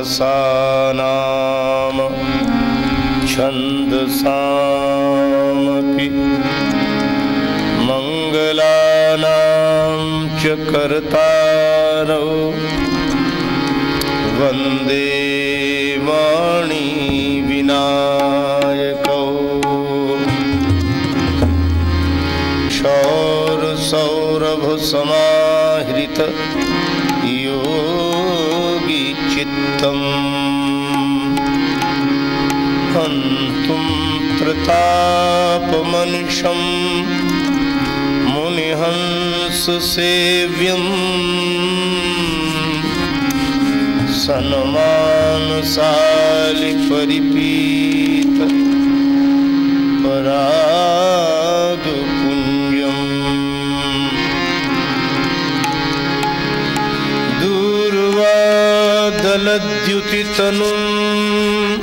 रसानाम छन्दसामपि। मङ्गलानां च कर्तारौ। वन्दे वाणी विनायकौ। शौरसौरभसमाहृत योगिचित्तम् हन्तुं प्रतापमनिशं मुनिहंससेव्यम् सन्मानशालिपरिपीत परागपुञ्जम् दूर्वादलद्युतितनुम्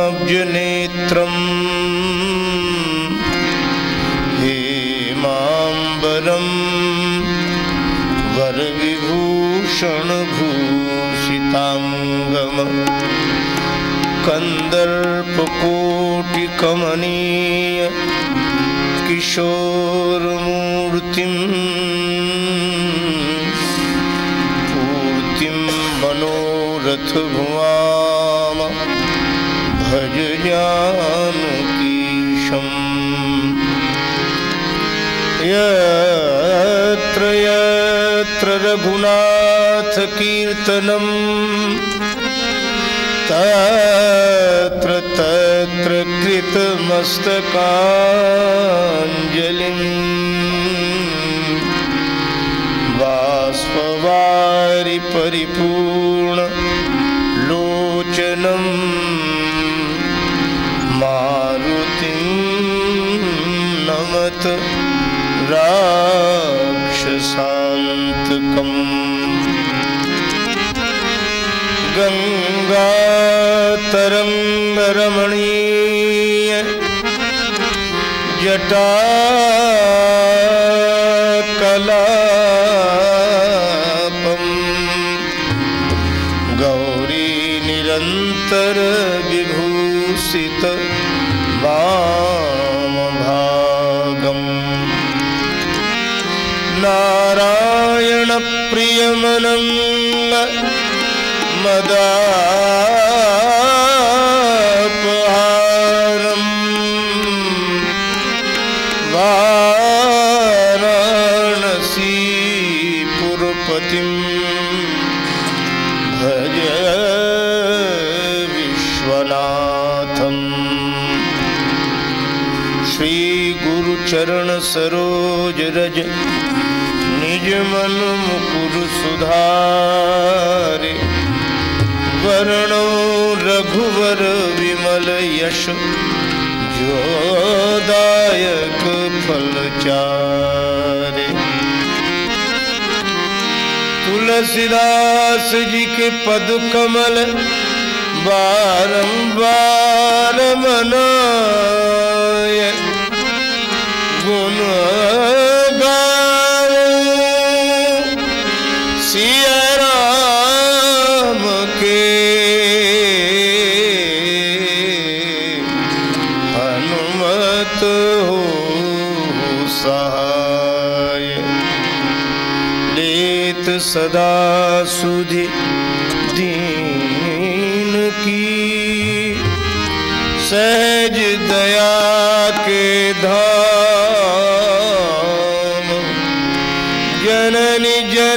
तरुणाब्जनेत्रम् हेमाम्बरं वरविभूषणभूषिताङ्गम कन्दर्पकोटिकमनीय किशोरमूर्तिम् यत्र रघुनाथकीर्तनम् तत्र तत्र कृतमस्तकाञ्जलिम् बाष्पवारि परिपूर्ण लोचनं मारुतिं नमत राक्षसान्तकम् रमणीय जटा कलापम् नारायणप्रियमनङ्ग मदापहारम् वाराणसीपुरपतिं भज विश्वनाथम्। श्रीगुरुचरणसरोजरज निजमन मुकुर सुधारे वर्णो रघुवर विमल यश जोदायक फलचारे तुलसीदास जी के पद कमल, बारंबार मनाय गुण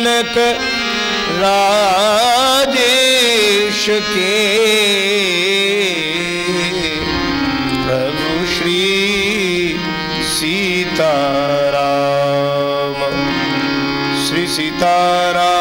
जनक राजेश के। प्रभु श्री सीताराम। श्री सीताराम।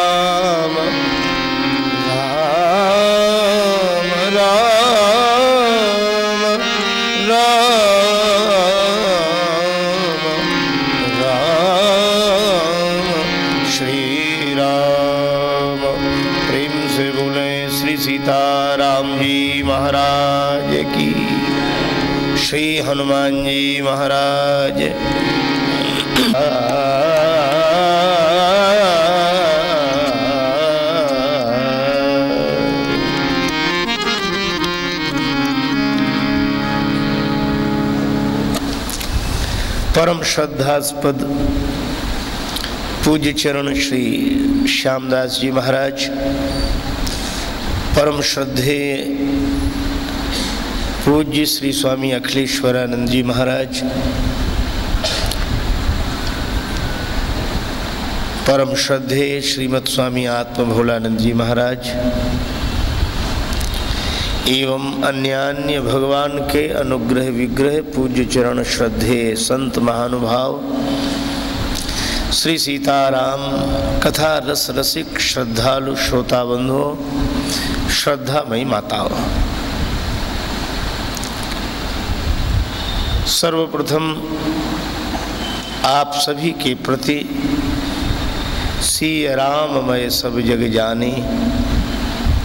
श्रद्धास्पद पूज्य चरण श्री श्यामदास जी महाराज, परम श्रद्धे पूज्य श्री स्वामी अखिलेश्वरानंद जी महाराज, परम श्रद्धे श्रीमद स्वामी आत्म भोलानंद जी महाराज एवं अन्यान्य भगवान के अनुग्रह विग्रह पूज्य चरण श्रद्धे संत महानुभाव, श्री सीताराम कथा रस रसिक श्रद्धालु श्रोता बंधुओं श्रद्धामयी माताओं। सर्वप्रथम आप सभी के प्रति सी राममय सब जग जाने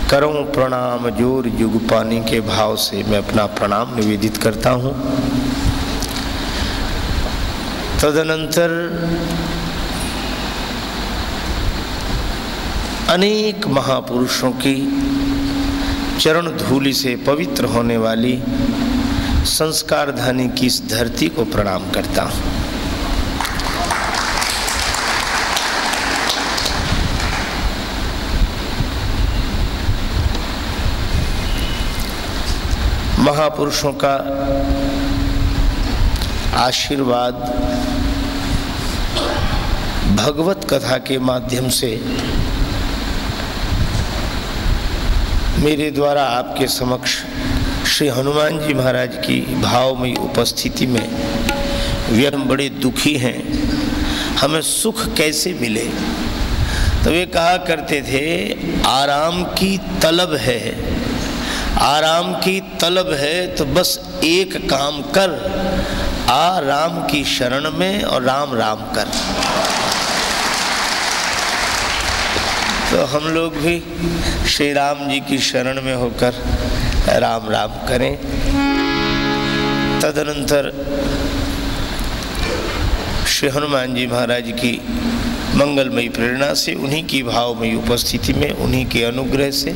करूँ प्रणाम ज़ोर युग पानी के भाव से मैं अपना प्रणाम निवेदित करता हूँ। तदनंतर अनेक महापुरुषों की चरण धूलि से पवित्र होने वाली संस्कार धानी की इस धरती को प्रणाम करता हूँ। महापुरुषों का आशीर्वाद भगवत कथा के माध्यम से मेरे द्वारा आपके समक्ष श्री हनुमान जी महाराज की भावमयी उपस्थिति में वे हम बड़े दुखी हैं। हमें सुख कैसे मिले? तो वे कहा करते थे, आराम की तलब है। आराम की तलब है तो बस एक काम कर, आ राम की शरण में और राम राम कर। तो हम लोग भी श्री राम जी की शरण में होकर राम राम करें। तदनंतर श्री हनुमान जी महाराज की मंगलमयी प्रेरणा से, उन्हीं की भावमयी उपस्थिति में, उन्हीं के अनुग्रह से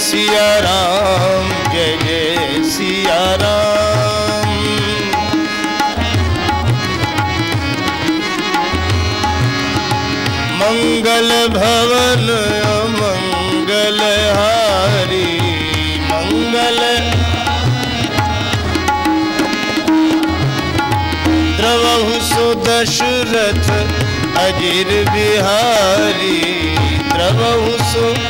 सिया राम, जय जय सिया राम। मंगल भवन मंगल हारी, मंगल। द्रवहु सुदशरथ, अजिर बिहारी, द्रवहु सु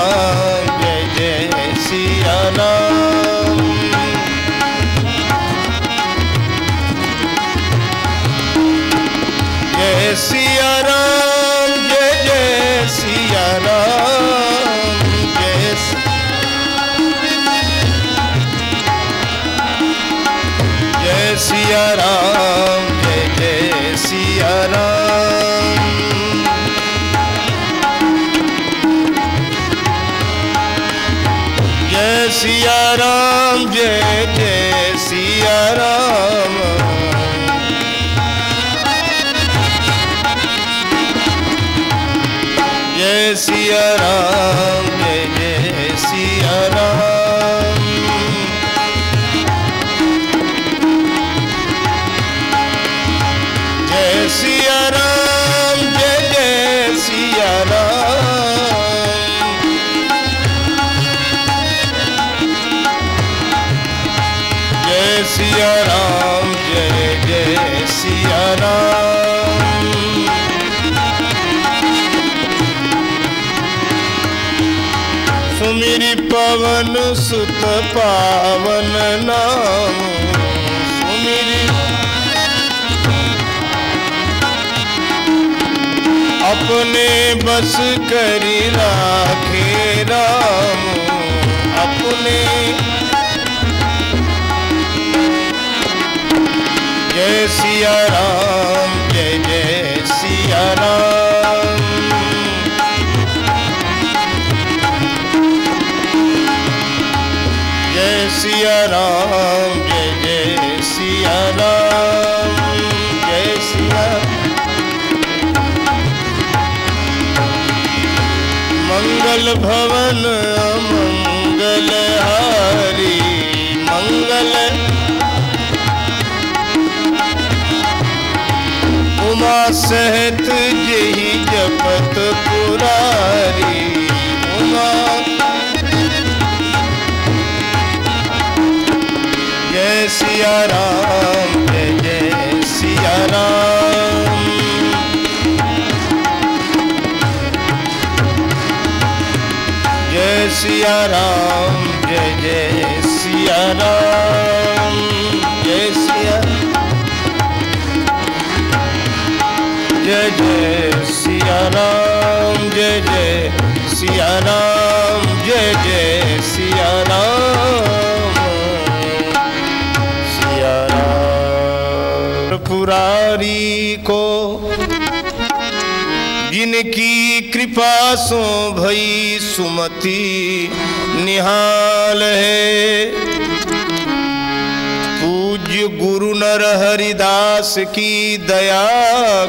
पावन नाम सुमिरी। अपने बस करी राखे राम, अपने। जय सिया राम, जय जय सिया राम। सिया राम जय जय सिया राम जय सिया मंगल भवन मंगल हारी, मंगल। उमा सहत जही जपत पुरारी। सिया राम जय जय सिया राम जय सिया जय जय सिया राम जय जय सिया राम जय जय सिया राम सिया राम पुरारी को जिनकी कृपा सो भई सुमति निहाल है। पूज्य गुरु नर हरिदास की दया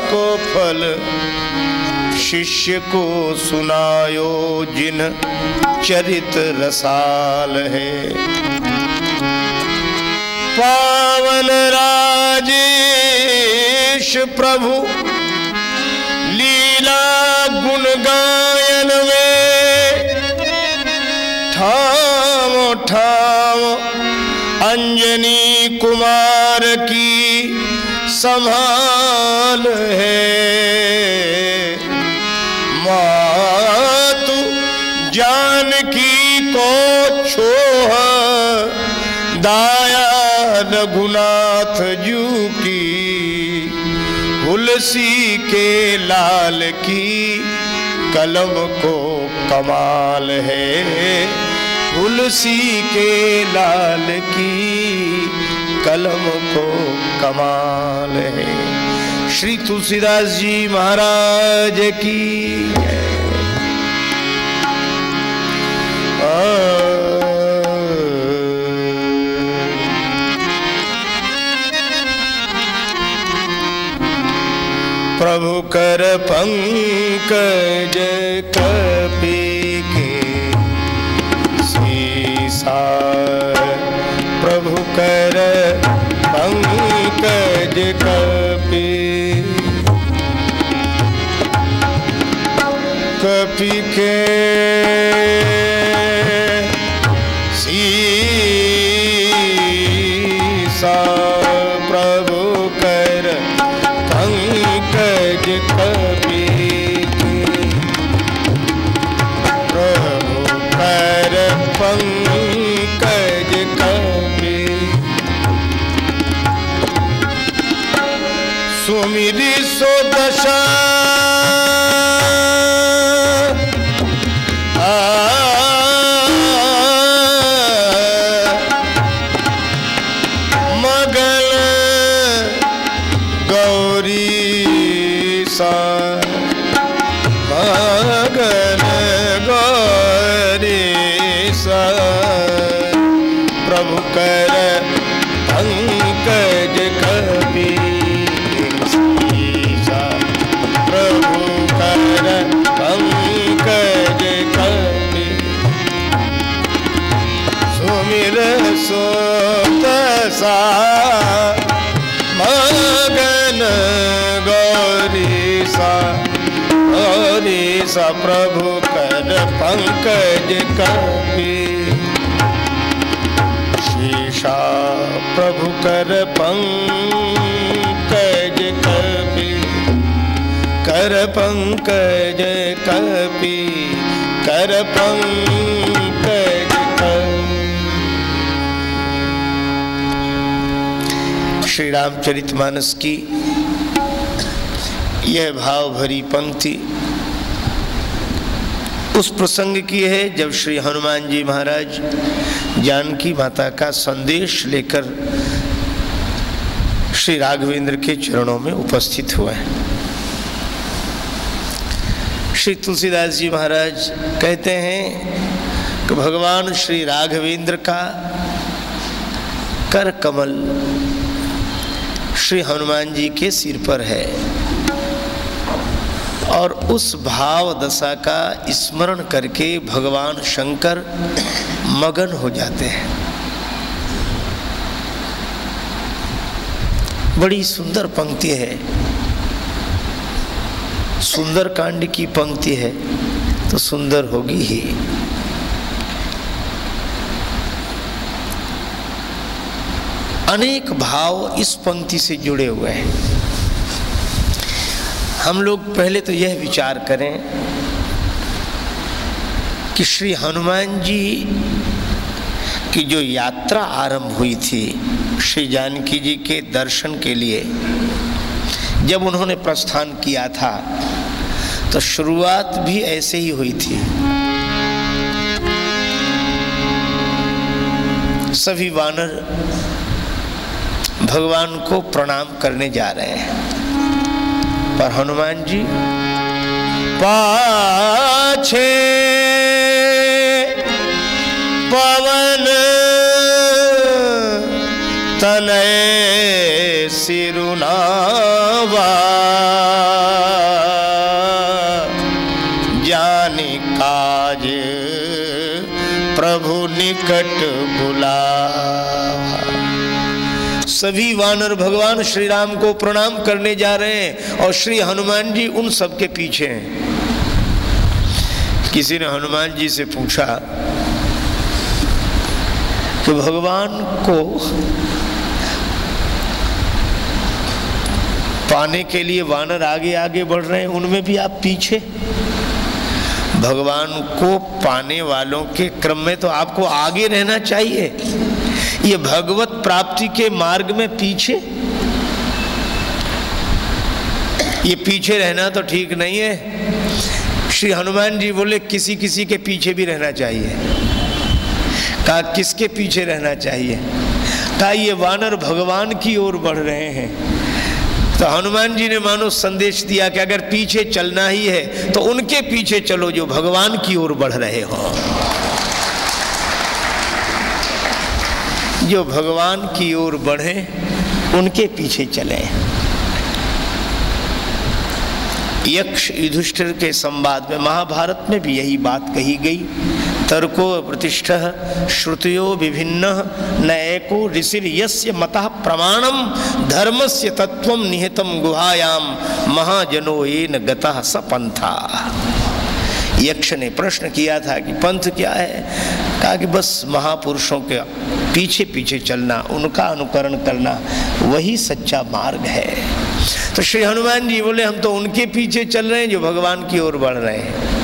को फल, शिष्य को सुनायो जिन चरित रसाल है। पावन राजेश प्रभु कुमार की संभाल है। मातु जानकी को छोह, दाया रघुनाथ जू की, तुलसी के लाल की कलम को कमाल है। तुलसी के लाल की कलम को कमाल है श्री तुलसीदास जी महाराज की। प्रभु कर पंकज कपि के सीसा पंकज कपि कपि के पंकज कपि कर पंकज श्री रामचरित मानस की यह भाव भरी पंक्ति उस प्रसंग की है जब श्री हनुमान जी महाराज जानकी माता का संदेश लेकर श्री राघवेंद्र के चरणों में उपस्थित हुए हैं। श्री तुलसीदास जी महाराज कहते हैं कि भगवान श्री राघवेंद्र का कर कमल श्री हनुमान जी के सिर पर है और उस भाव दशा का स्मरण करके भगवान शंकर मगन हो जाते हैं। बड़ी सुंदर पंक्ति है। सुंदर कांड की पंक्ति है तो सुंदर होगी ही। अनेक भाव इस पंक्ति से जुड़े हुए हैं। हम लोग पहले तो यह विचार करें कि श्री हनुमान जी की जो यात्रा आरंभ हुई थी, श्री जानकी जी के दर्शन के लिए जब उन्होंने प्रस्थान किया था तो शुरुआत भी ऐसे ही हुई थी। सभी वानर भगवान को प्रणाम करने जा रहे हैं। पर हनुमान जी, पाछे पवन तनय सिरुनावा जानी काज प्रभु निकट बुला। सभी वानर भगवान श्री राम को प्रणाम करने जा रहे हैं और श्री हनुमान जी उन सबके पीछे हैं। किसी ने हनुमान जी से पूछा कि भगवान को पाने के लिए वानर आगे आगे बढ़ रहे हैं, उनमें भी आप पीछे। भगवान को पाने वालों के क्रम में तो आपको आगे रहना चाहिए। ये भगवत प्राप्ति के मार्ग में पीछे। ये पीछे रहना तो ठीक नहीं है। श्री हनुमान जी बोले, किसी किसी के पीछे भी रहना चाहिए। कहा, किसके पीछे रहना चाहिए? कहा, ये वानर भगवान की ओर बढ़ रहे हैं। तो हनुमान जी ने मानो संदेश दिया कि अगर पीछे चलना ही है तो उनके पीछे चलो जो भगवान की ओर बढ़ रहे हो। जो भगवान की ओर बढ़े, उनके पीछे चले। यक्ष युधिष्ठिर के संवाद में महाभारत में भी यही बात कही गई। तर्को प्रतिष्ठ, श्रुतियो विभिन्न नैको ऋषिर यस्य मतः प्रमाणम, धर्मस्य तत्व निहितम गुहायाम, महाजनो येन गतः पंथा यक्ष ने प्रश्न किया था कि पंथ क्या है? कहा कि बस महापुरुषों के पीछे पीछे चलना, उनका अनुकरण करना, वही सच्चा मार्ग है। तो श्री हनुमान जी बोले, हम तो उनके पीछे चल रहे हैं, जो भगवान की ओर बढ़ रहे हैं।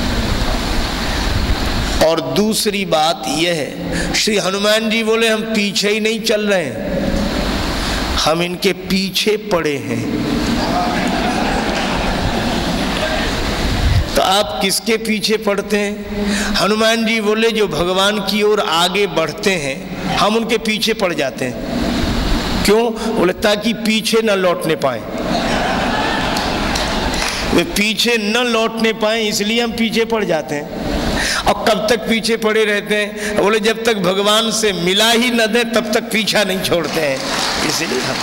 और दूसरी बात यह है, श्री हनुमान जी बोले, हम पीछे ही नहीं चल रहे हैं। हम इनके पीछे पड़े हैं। तो आप किसके पीछे पड़ते हैं? हनुमान जी बोले, जो भगवान की ओर आगे बढ़ते हैं, हम उनके पीछे पड़ जाते हैं। क्यों? बोले, ताकि पीछे न लौटने पाए। वे पीछे न लौटने पाए, इसलिए हम पीछे पड़ जाते हैं। और कब तक पीछे पड़े रहते हैं? बोले, जब तक भगवान से मिला ही न दे, तब तक पीछा नहीं छोड़ते हैं। इसलिए हम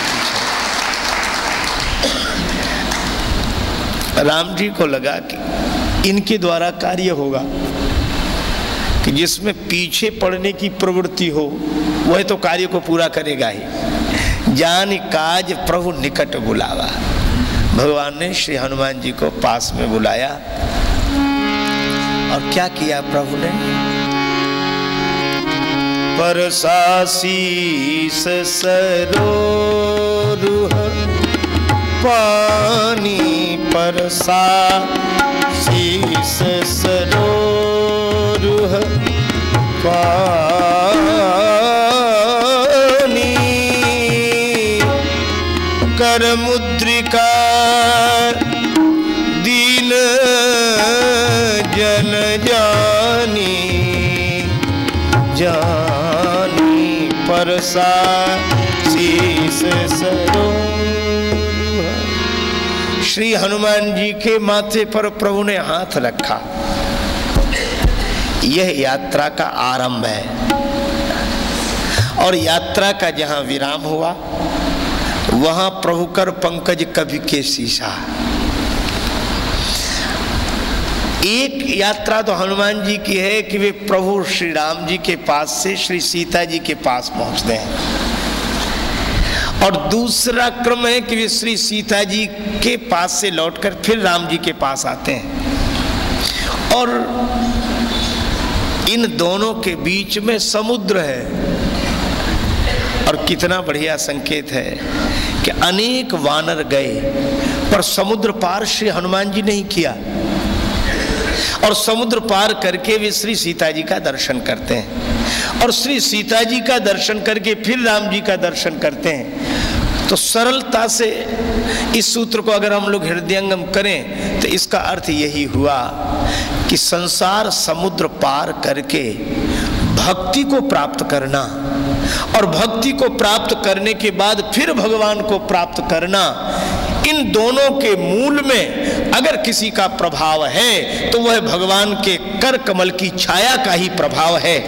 राम जी को लगा कि इनके द्वारा कार्य होगा कि जिसमें पीछे पड़ने की प्रवृत्ति हो, वह तो कार्य को पूरा करेगा ही। जान काज प्रभु निकट बुलावा। भगवान ने श्री हनुमान जी को पास में बुलाया। और क्या किया प्रभु ने? पर सरो पानी परसा शीष सरोह पानी कर मुद्रिका शीस सरो श्री हनुमान जी के माथे पर प्रभु ने हाथ रखा। यह यात्रा का आरंभ है। और यात्रा का जहाँ विराम हुआ, वहाँ प्रभु कर पंकज कवि के शीशा। एक यात्रा तो हनुमान जी की है कि वे प्रभु श्री राम जी के पास से श्री सीता जी के पास पहुँचते हैं। और दूसरा क्रम है कि वे श्री सीता जी के पास से लौटकर फिर राम जी के पास आते हैं। और इन दोनों के बीच में समुद्र है। और कितना बढ़िया संकेत है कि अनेक वानर गए, पर समुद्र पार श्री हनुमान जी नहीं किया। और समुद्र पार करके वे श्री सीता जी का दर्शन करते हैं। और श्री सीता जी का दर्शन करके फिर राम जी का दर्शन करते हैं। तो सरलता से इस सूत्र को अगर हम लोग हृदयंगम करें तो इसका अर्थ यही हुआ कि संसार समुद्र पार करके भक्ति को प्राप्त करना और भक्ति को प्राप्त करने के बाद फिर भगवान को प्राप्त करना इन दोनों के मूल में अगर किसी का प्रभाव है तो वह भगवान के कर कमल की छाया का ही प्रभाव है।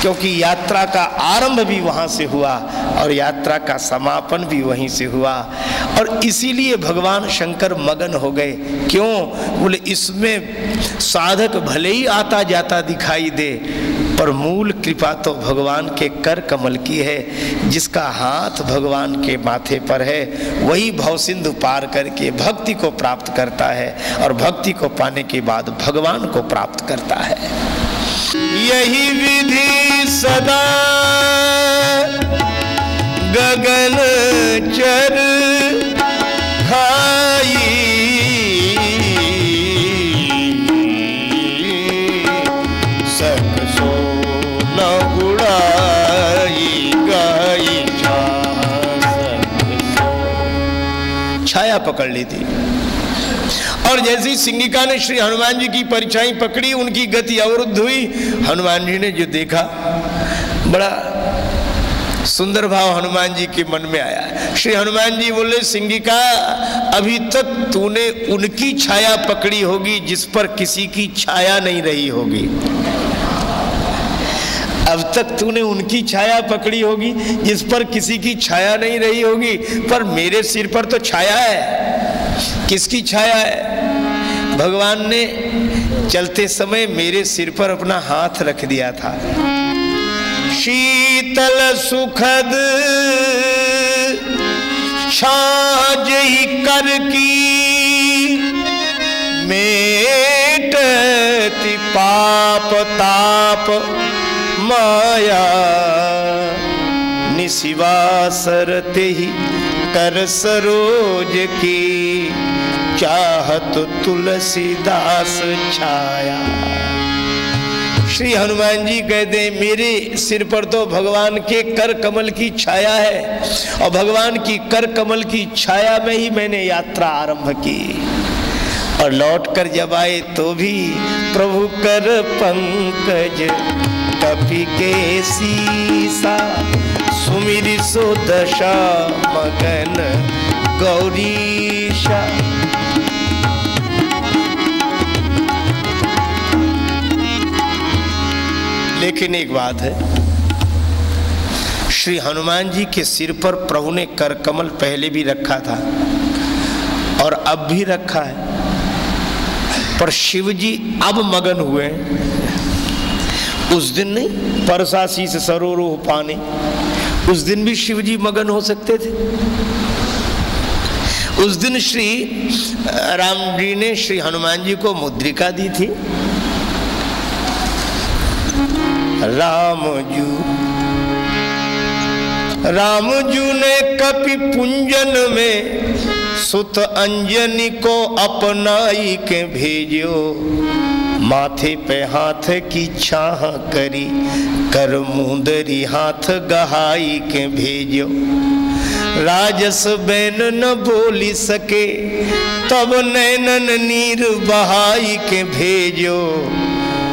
क्योंकि यात्रा का आरंभ भी वहाँ से हुआ और यात्रा का समापन भी वहीं से हुआ। और इसीलिए भगवान शंकर मगन हो गए। क्यों? बोले, इसमें साधक भले ही आता जाता दिखाई दे पर मूल कृपा तो भगवान के कर कमल की है, जिसका हाथ भगवान के माथे पर है, वही भवसिंधु पार करके भक्ति को प्राप्त करता है और भक्ति को पाने के बाद भगवान को प्राप्त करता है। यही विधि सदा पकड़ ली थी। और जैसे ही सिंगिका ने श्री हनुमान जी की परीक्षाएँ पकड़ी, उनकी गति अवरुद्ध हुई। हनुमान जी ने जो देखा, बड़ा सुंदर भाव हनुमान जी के मन में आया। श्री हनुमान जी बोले, सिंगिका, अभी तक तूने उनकी छाया पकड़ी होगी, जिस पर किसी की छाया नहीं रही होगी। अब तक तूने उनकी छाया पकड़ी होगी, जिस पर किसी की छाया नहीं रही होगी, पर मेरे सिर पर तो छाया है। किसकी छाया है? भगवान ने चलते समय मेरे सिर पर अपना हाथ रख दिया था। शीतल सुखद छाज ही कर की मेटती पाप ताप। माया। निशिवा सरते ही कर सरोज की, चाहत तुलसीदास छाया। श्री हनुमान जी कहते मेरे सिर पर तो भगवान के कर कमल की छाया है और भगवान की कर कमल की छाया में ही मैंने यात्रा आरंभ की। और लौट कर जब आए तो भी प्रभु कर पंकज कपि के सीसा सुमिर सो दशा मगन गौरीशा लेकिन एक बात है, श्री हनुमान जी के सिर पर प्रभु ने कर कमल पहले भी रखा था और अब भी रखा है, पर शिव जी अब मगन हुए उस दिन नहीं, परसासी से सरोरोह पानी। उस दिन भी शिव जी मगन हो सकते थे। उस दिन श्री राम जी ने श्री हनुमान जी को मुद्रिका दी थी। रामजू रामजू ने कपि पुंजन में सुत अंजनी को अपनाई के भेजो। माथे पे हाथ की छाह करी कर मुंदरी हाथ गहाई के भेजो। राजस बैन न बोली सके, तब नैनन नीर बहाई के भेजो।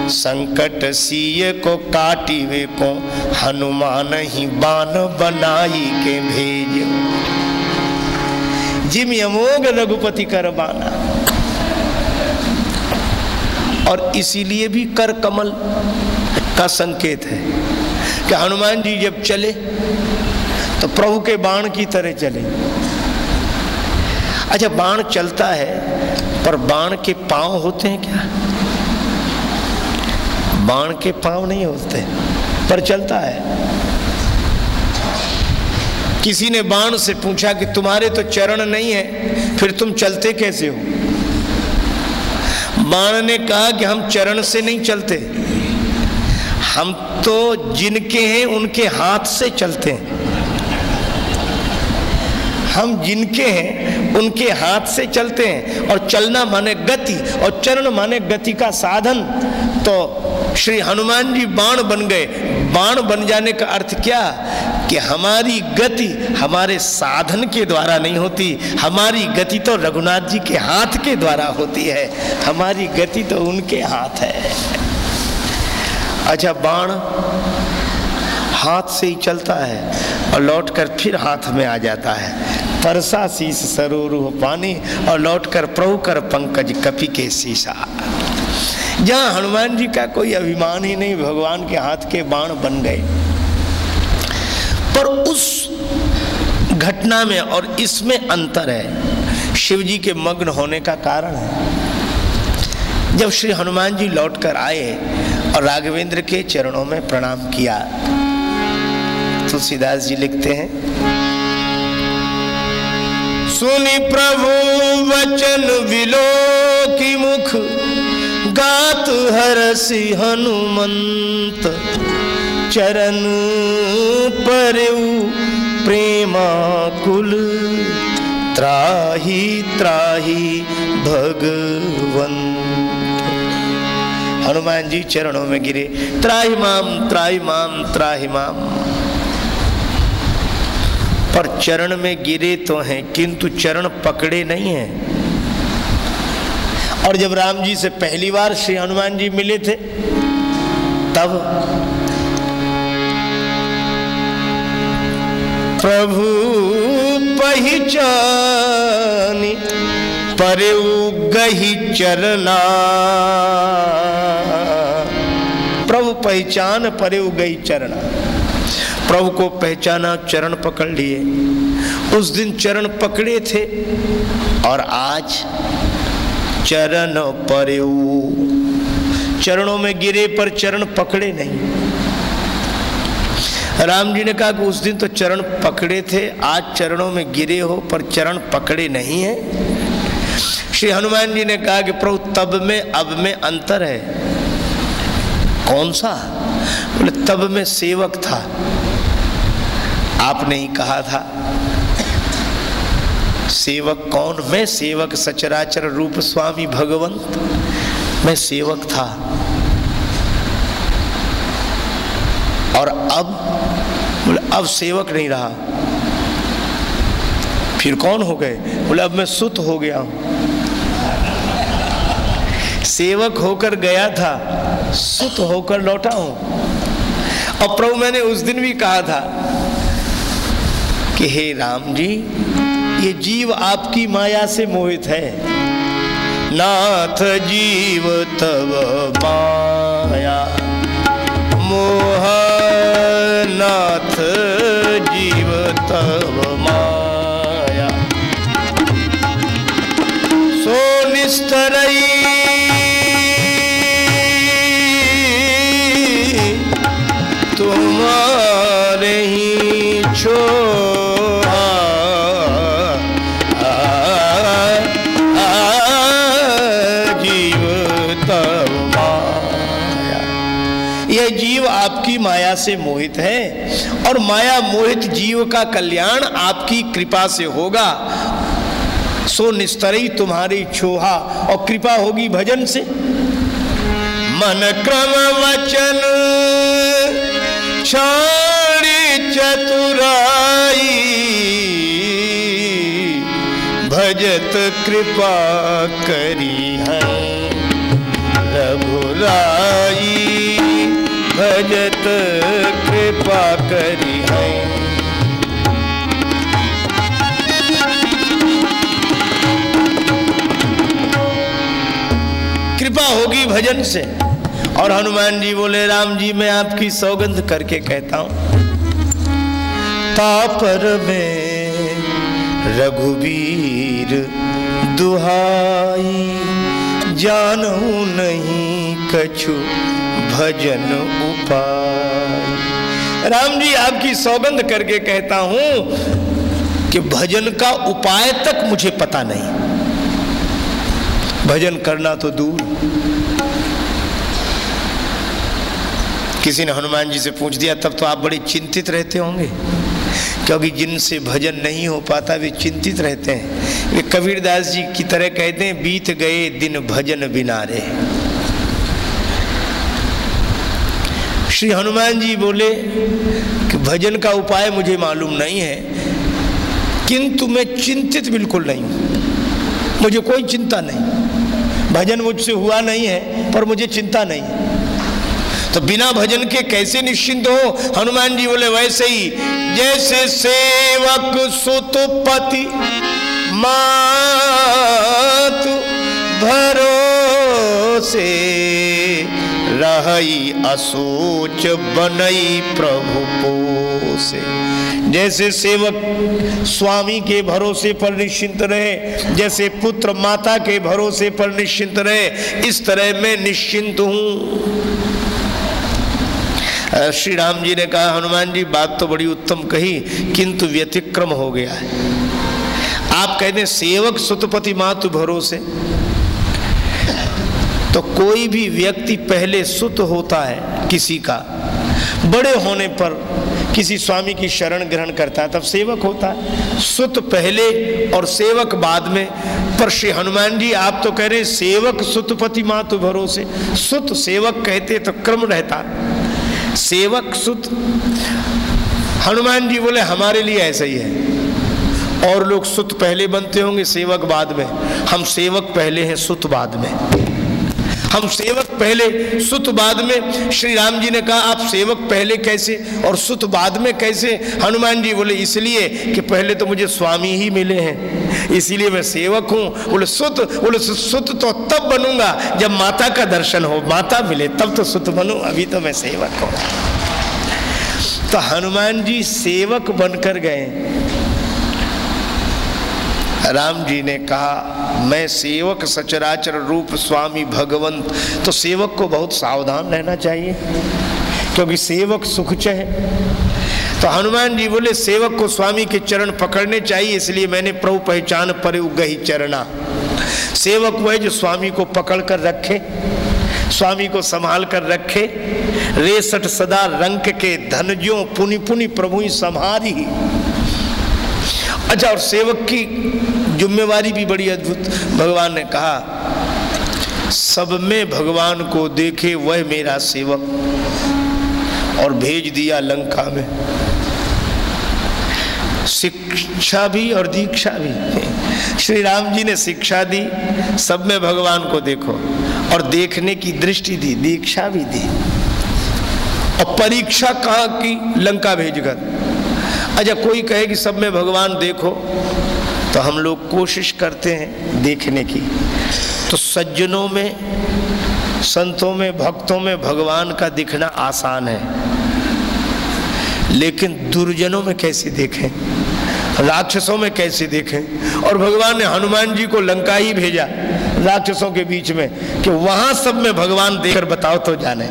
संकट सीय को काटी वे को, हनुमान ही बान बनाई के भेजो। जिम यमोग रघुपति कर बाना और इसीलिए भी कर कमल का संकेत है कि हनुमान जी जब चले तो प्रभु के बाण की तरह चले। अच्छा बाण चलता है, पर बाण के पाँव होते हैं क्या? बाण के पाँव नहीं होते, पर चलता है। किसी ने बाण से पूछा कि तुम्हारे तो चरण नहीं है, फिर तुम चलते कैसे हो? बाण ने कहा कि हम चरण से नहीं चलते। हम तो जिनके हैं, उनके हाथ से चलते हैं। हम जिनके हैं, उनके हाथ से चलते हैं। और चलना माने गति, और चरण माने गति का साधन। तो श्री हनुमान जी बाण बन गए। बाण बन जाने का अर्थ क्या? कि हमारी गति हमारे साधन के द्वारा नहीं होती। हमारी गति तो रघुनाथ जी के हाथ के द्वारा होती है। हमारी गति तो उनके हाथ है। अच्छा बाण हाथ से ही चलता है और लौट कर फिर हाथ में आ जाता है। परसा शीश सरोरू पानी और लौटकर प्रभु कर पंकज कपि के शीशा। जहाँ हनुमान जी का कोई अभिमान ही नहीं, भगवान के हाथ के बाण बन गए। पर उस घटना में और इसमें अंतर है, शिव जी के मग्न होने का कारण है। जब श्री हनुमान जी लौट कर आए और राघवेंद्र के चरणों में प्रणाम किया, तुलसीदास जी लिखते हैं सुनि प्रभु वचन विलो की मुख, गात हरसि हनुमंत। चरण पर प्रेमा कुल त्राही त्राही भगवंत। हनुमान जी चरणों में गिरे, त्राही माम त्राही माम त्राही माम। पर चरण में गिरे तो हैं, किंतु चरण पकड़े नहीं हैं। और जब राम जी से पहली बार श्री हनुमान जी मिले थे, तब प्रभु पहचानी पर गही चरना। प्रभु पहचान पर गई चरना। प्रभु को पहचाना, चरण पकड़ लिए। उस दिन चरण पकड़े थे और आज चरण पर चरणों में गिरे पर चरण पकड़े नहीं। राम जी ने कहा कि उस दिन तो चरण पकड़े थे, आज चरणों में गिरे हो पर चरण पकड़े नहीं है। श्री हनुमान जी ने कहा कि प्रभु, तब में, अब में अंतर है। कौन सा? बोले, तब में सेवक था। आपने ही कहा था, सेवक कौन? मैं सेवक, सचराचर रूप स्वामी भगवंत। मैं सेवक था। और अब, बोले, अब सेवक नहीं रहा। फिर कौन हो गए? बोले, अब मैं सुत हो गया हूँ। सेवक होकर गया था, सुत होकर लौटा हूँ। और प्रभु, मैंने उस दिन भी कहा था कि हे राम जी, ये जीव आपकी माया से मोहित है। नाथ जीव तब माया। मोह नाथ जीव तब माया। सो निस्तरई से मोहित है और माया मोहित जीव का कल्याण आपकी कृपा से होगा। सो निस्तरी तुम्हारी छोहा और कृपा होगी भजन से। मन क्रम वचन छाड़ी चतुराई, भजत कृपा करी है रघुराई। भजत कृपा करी है। कृपा होगी भजन से। और हनुमान जी बोले, राम जी, मैं आपकी सौगंध करके कहता हूँ। तापर में रघुवीर दुहाई जानू नहीं। कछु भजन उपाय। राम जी, आपकी सौगंध करके कहता हूँ कि भजन का उपाय तक मुझे पता नहीं। भजन करना तो दूर। किसी ने हनुमान जी से पूछ दिया, तब तो आप बड़े चिंतित रहते होंगे। क्योंकि जिनसे भजन नहीं हो पाता, वे चिंतित रहते हैं। वे कबीरदास जी की तरह कहते हैं, बीत गए दिन भजन बिना रे श्री हनुमान जी बोले कि भजन का उपाय मुझे मालूम नहीं है, किंतु मैं चिंतित बिल्कुल नहीं हूँ। मुझे कोई चिंता नहीं। भजन मुझसे हुआ नहीं है, पर मुझे चिंता नहीं तो बिना भजन के कैसे निश्चिंत हो? हनुमान जी बोले, वैसे ही, जैसे सेवक सुतपति मात भरोसे रही असोच बनई प्रभु पोसे। जैसे सेवक स्वामी के भरोसे पर निश्चिंत रहे, जैसे पुत्र माता के भरोसे पर निश्चिंत रहे, इस तरह मैं निश्चिंत हूँ। श्री राम जी ने कहा, हनुमान जी, बात तो बड़ी उत्तम कही, किंतु व्यतिक्रम हो गया है। आप कहते सेवक सुतपति मातु भरोसे तो कोई भी व्यक्ति पहले सुत होता है किसी का। बड़े होने पर किसी स्वामी की शरण ग्रहण करता है, तब सेवक होता है। सुत पहले और सेवक बाद में। पर श्री हनुमान जी, आप तो कह रहे सेवक सुतपति मातु भरोसे। सुत सेवक कहते तो क्रम रहता। सेवक सुत। हनुमान जी बोले, हमारे लिए ऐसा ही है। और लोग सुत पहले बनते होंगे, सेवक बाद में। हम सेवक पहले हैं, सुत बाद में। हम सेवक पहले, सुत बाद में। श्री राम जी ने कहा, आप सेवक पहले कैसे और सुत बाद में कैसे? हनुमान जी बोले, इसलिए कि पहले तो मुझे स्वामी ही मिले हैं। इसीलिए मैं सेवक हूँ। बोले, सुत बोले, सुत तो तब बनूँगा जब माता का दर्शन हो। माता मिले, तब तो सुत बनू, अभी तो मैं सेवक हूँ। तो हनुमान जी सेवक बनकर गए। राम जी ने कहा, मैं सेवक सचराचर रूप स्वामी भगवंत तो सेवक को बहुत सावधान रहना चाहिए, क्योंकि सेवक सुख है। तो हनुमान जी बोले, सेवक को स्वामी के चरण पकड़ने चाहिए, इसलिए मैंने प्रभु पहचान पर गही चरणा। सेवक वह जो स्वामी को पकड़ कर रखे, स्वामी को संभाल कर रखे। रेसठ सदा रंग के धनजों पुनि पुनि प्रभु संभारी अच्छा और सेवक की जिम्मेवारी भी बड़ी अद्भुत। भगवान ने कहा, सब में भगवान को देखे वह मेरा सेवक और भेज दिया लंका में। शिक्षा भी और दीक्षा भी। श्री राम जी ने शिक्षा दी, सब में भगवान को देखो और देखने की दृष्टि दी, दीक्षा भी दी। और परीक्षा कहा की? लंका भेजकर। अच्छा कोई कहे कि सब में भगवान देखो। तो हम लोग कोशिश करते हैं देखने की। तो सज्जनों में, संतों में, भक्तों में भगवान का दिखना आसान है। लेकिन दुर्जनों में कैसे देखें? राक्षसों में कैसे देखें? और भगवान ने हनुमान जी को लंका ही भेजा राक्षसों के बीच में कि वहाँ सब में भगवान देखकर बताओ तो जाने।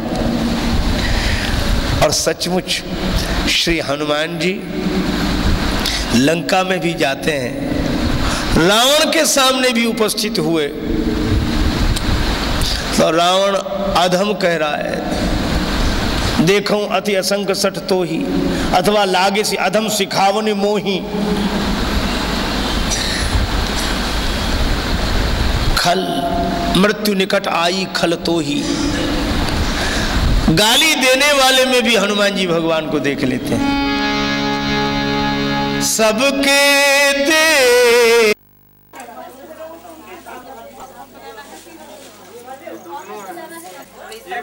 और सचमुच श्री हनुमान जी लंका में भी जाते हैं। रावण के सामने भी उपस्थित हुए। तो रावण अधम कह रहा है, देखो, अति असंग सठ तो ही अथवा लागे से अधम सिखावन मोही। खल, मृत्यु निकट आई खल तो ही गाली देने वाले में भी हनुमान जी भगवान को देख लेते हैं। सबके दे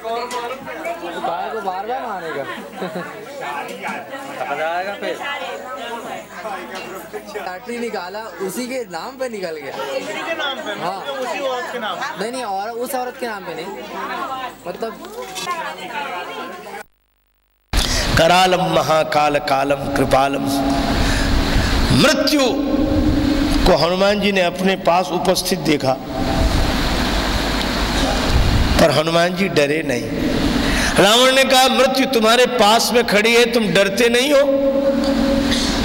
को बार बार मारेगा। जाएगा फिर। लाठी निकाला उसी के नाम पे निकल गया। उसी के नाम पे हाँ। मतलब उसी औरत के नाम पे। नहीं नहीं और उस औरत के नाम पे नहीं। मतलब करालम महाकाल कालम कृपालम। मृत्यु को हनुमान जी ने अपने पास उपस्थित देखा। पर हनुमान जी डरे नहीं। रावण ने कहा, मृत्यु तुम्हारे पास में खड़ी है, तुम डरते नहीं हो।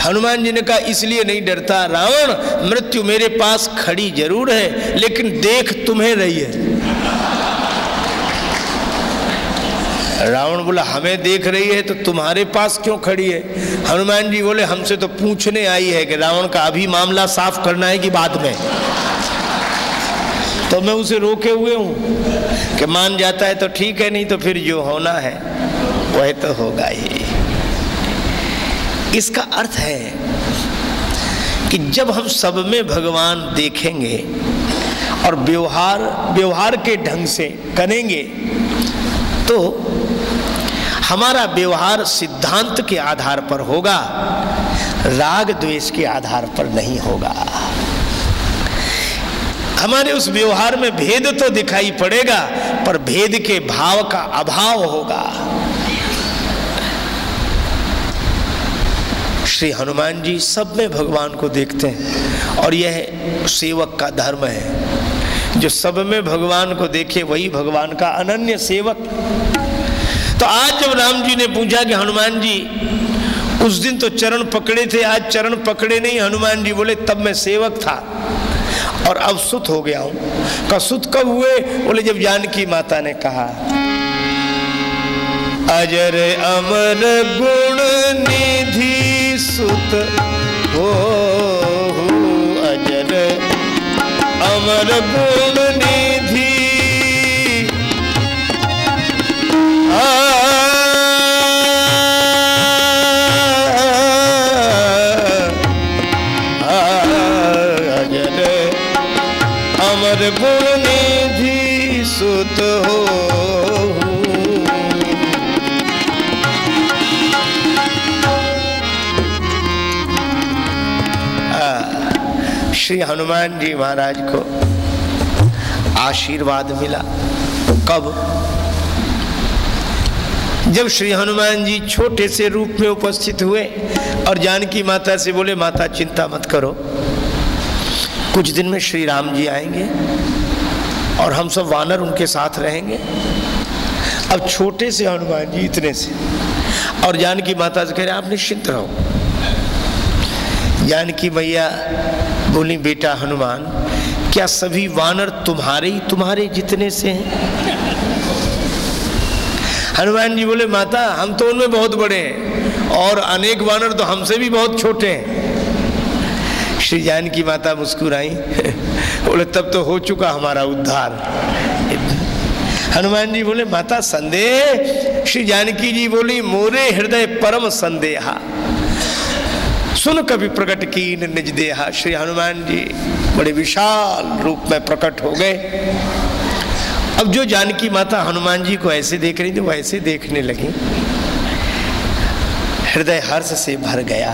हनुमान जी ने कहा, इसलिए नहीं डरता रावण, मृत्यु मेरे पास खड़ी ज़रूर है, लेकिन देख तुम्हें रही है। रावण बोला, हमें देख रही है तो तुम्हारे पास क्यों खड़ी है? हनुमान जी बोले, हमसे तो पूछने आई है कि रावण का अभी मामला साफ़ करना है कि बाद में। तो मैं उसे रोके हुए हूँ कि मान जाता है तो ठीक है, नहीं तो फिर जो होना है, वह तो होगा ही। इसका अर्थ है कि जब हम सब में भगवान देखेंगे और व्यवहार व्यवहार के ढंग से करेंगे तो हमारा व्यवहार सिद्धांत के आधार पर होगा, राग द्वेष के आधार पर नहीं होगा। हमारे उस व्यवहार में भेद तो दिखाई पड़ेगा, पर भेद के भाव का अभाव होगा। श्री हनुमान जी सब में भगवान को देखते हैं, और यह सेवक का धर्म है। जो सब में भगवान को देखे, वही भगवान का अनन्य सेवक। तो आज जब राम जी ने पूछा कि हनुमान जी, उस दिन तो चरण पकड़े थे, आज चरण पकड़े नहीं, हनुमान जी बोले, तब मैं सेवक था। और अब सुत हो गया हूँ। का सुत कब हुए? बोले, जब जानकी माता ने कहा। अजर अमर गुण निधि सुत हो अजर अमर गुण श्री हनुमान जी महाराज को आशीर्वाद मिला। कब? जब श्री हनुमान जी छोटे से रूप में उपस्थित हुए और जानकी माता से बोले, माता, चिंता मत करो। कुछ दिन में श्री राम जी आएँगे और हम सब वानर उनके साथ रहेंगे। अब छोटे से हनुमान जी इतने से। और जानकी माता से कह रहे, आप निश्चिंत रहो। जानकी मैया बोली, बेटा हनुमान, क्या सभी वानर तुम्हारे ही तुम्हारे जितने से हैं? हनुमान जी बोले, माता, हम तो उनमें बहुत बड़े हैं और अनेक वानर तो हमसे भी बहुत छोटे हैं। श्री जानकी माता मुस्कुराई। बोले, तब तो हो चुका हमारा उद्धार। हनुमान जी बोले, माता, संदेह? श्री जानकी जी बोली, मोरे हृदय परम संदेहा। सुन कभी प्रकट की निज देहा। श्री हनुमान जी बड़े विशाल रूप में प्रकट हो गए। अब जो जानकी माता हनुमान जी को ऐसे देख रही थी, वो ऐसे देखने लगी। हृदय हर्ष से भर गया।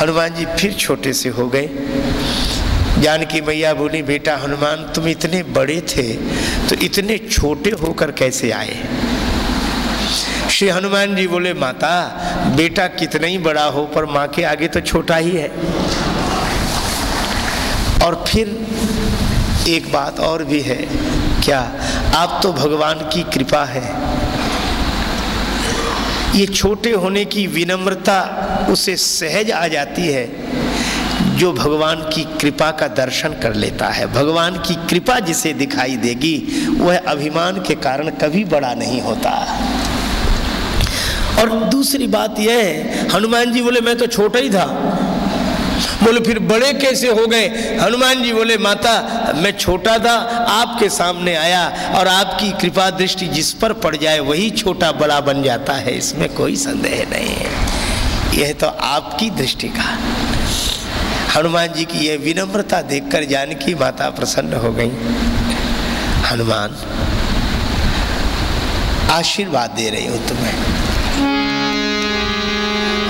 हनुमान जी फिर छोटे से हो गए। जानकी मैया बोली, बेटा हनुमान, तुम इतने बड़े थे तो इतने छोटे होकर कैसे आए? श्री हनुमान जी बोले, माता, बेटा कितना ही बड़ा हो, पर माँ के आगे तो छोटा ही है। और फिर एक बात और भी है, क्या आप तो भगवान की कृपा है? ये छोटे होने की विनम्रता उसे सहज आ जाती है, जो भगवान की कृपा का दर्शन कर लेता है। भगवान की कृपा जिसे दिखाई देगी, वह अभिमान के कारण कभी बड़ा नहीं होता। और दूसरी बात यह है, हनुमान जी बोले, मैं तो छोटा ही था। बोले, फिर बड़े कैसे हो गए? हनुमान जी बोले, माता, मैं छोटा था, आपके सामने आया और आपकी कृपा दृष्टि जिस पर पड़ जाए, वही छोटा बड़ा बन जाता है। इसमें कोई संदेह नहीं है। यह तो आपकी दृष्टि का हनुमान जी की यह विनम्रता देखकर जानकी माता प्रसन्न हो गई। हनुमान, आशीर्वाद दे रही हूँ तुम्हें।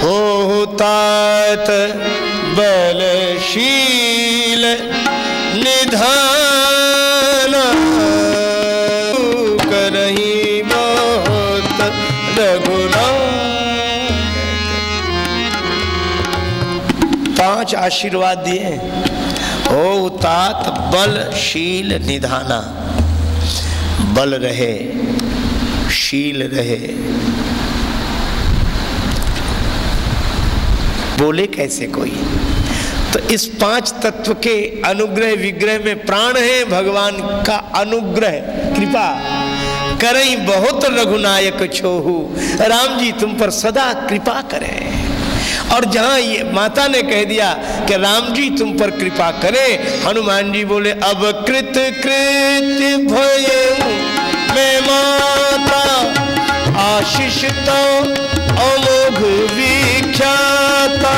हो तात बलशील निधान। करही बहुत रघुनाथ। पाँच आशीर्वाद दिए हो। तात बलशील निधाना। बल रहे, शील रहे। बोले कैसे कोई? तो इस पाँच तत्व के अनुग्रह विग्रह में प्राण है भगवान का अनुग्रह। कृपा करई बहुत रघुनायक छोहू। राम जी, तुम पर सदा कृपा करें। और जहाँ ये माता ने कह दिया कि राम जी, तुम पर कृपा करें, हनुमान जी बोले, अब कृत कृत भय, मैं माता आशीष तो अमोघ विख्याता।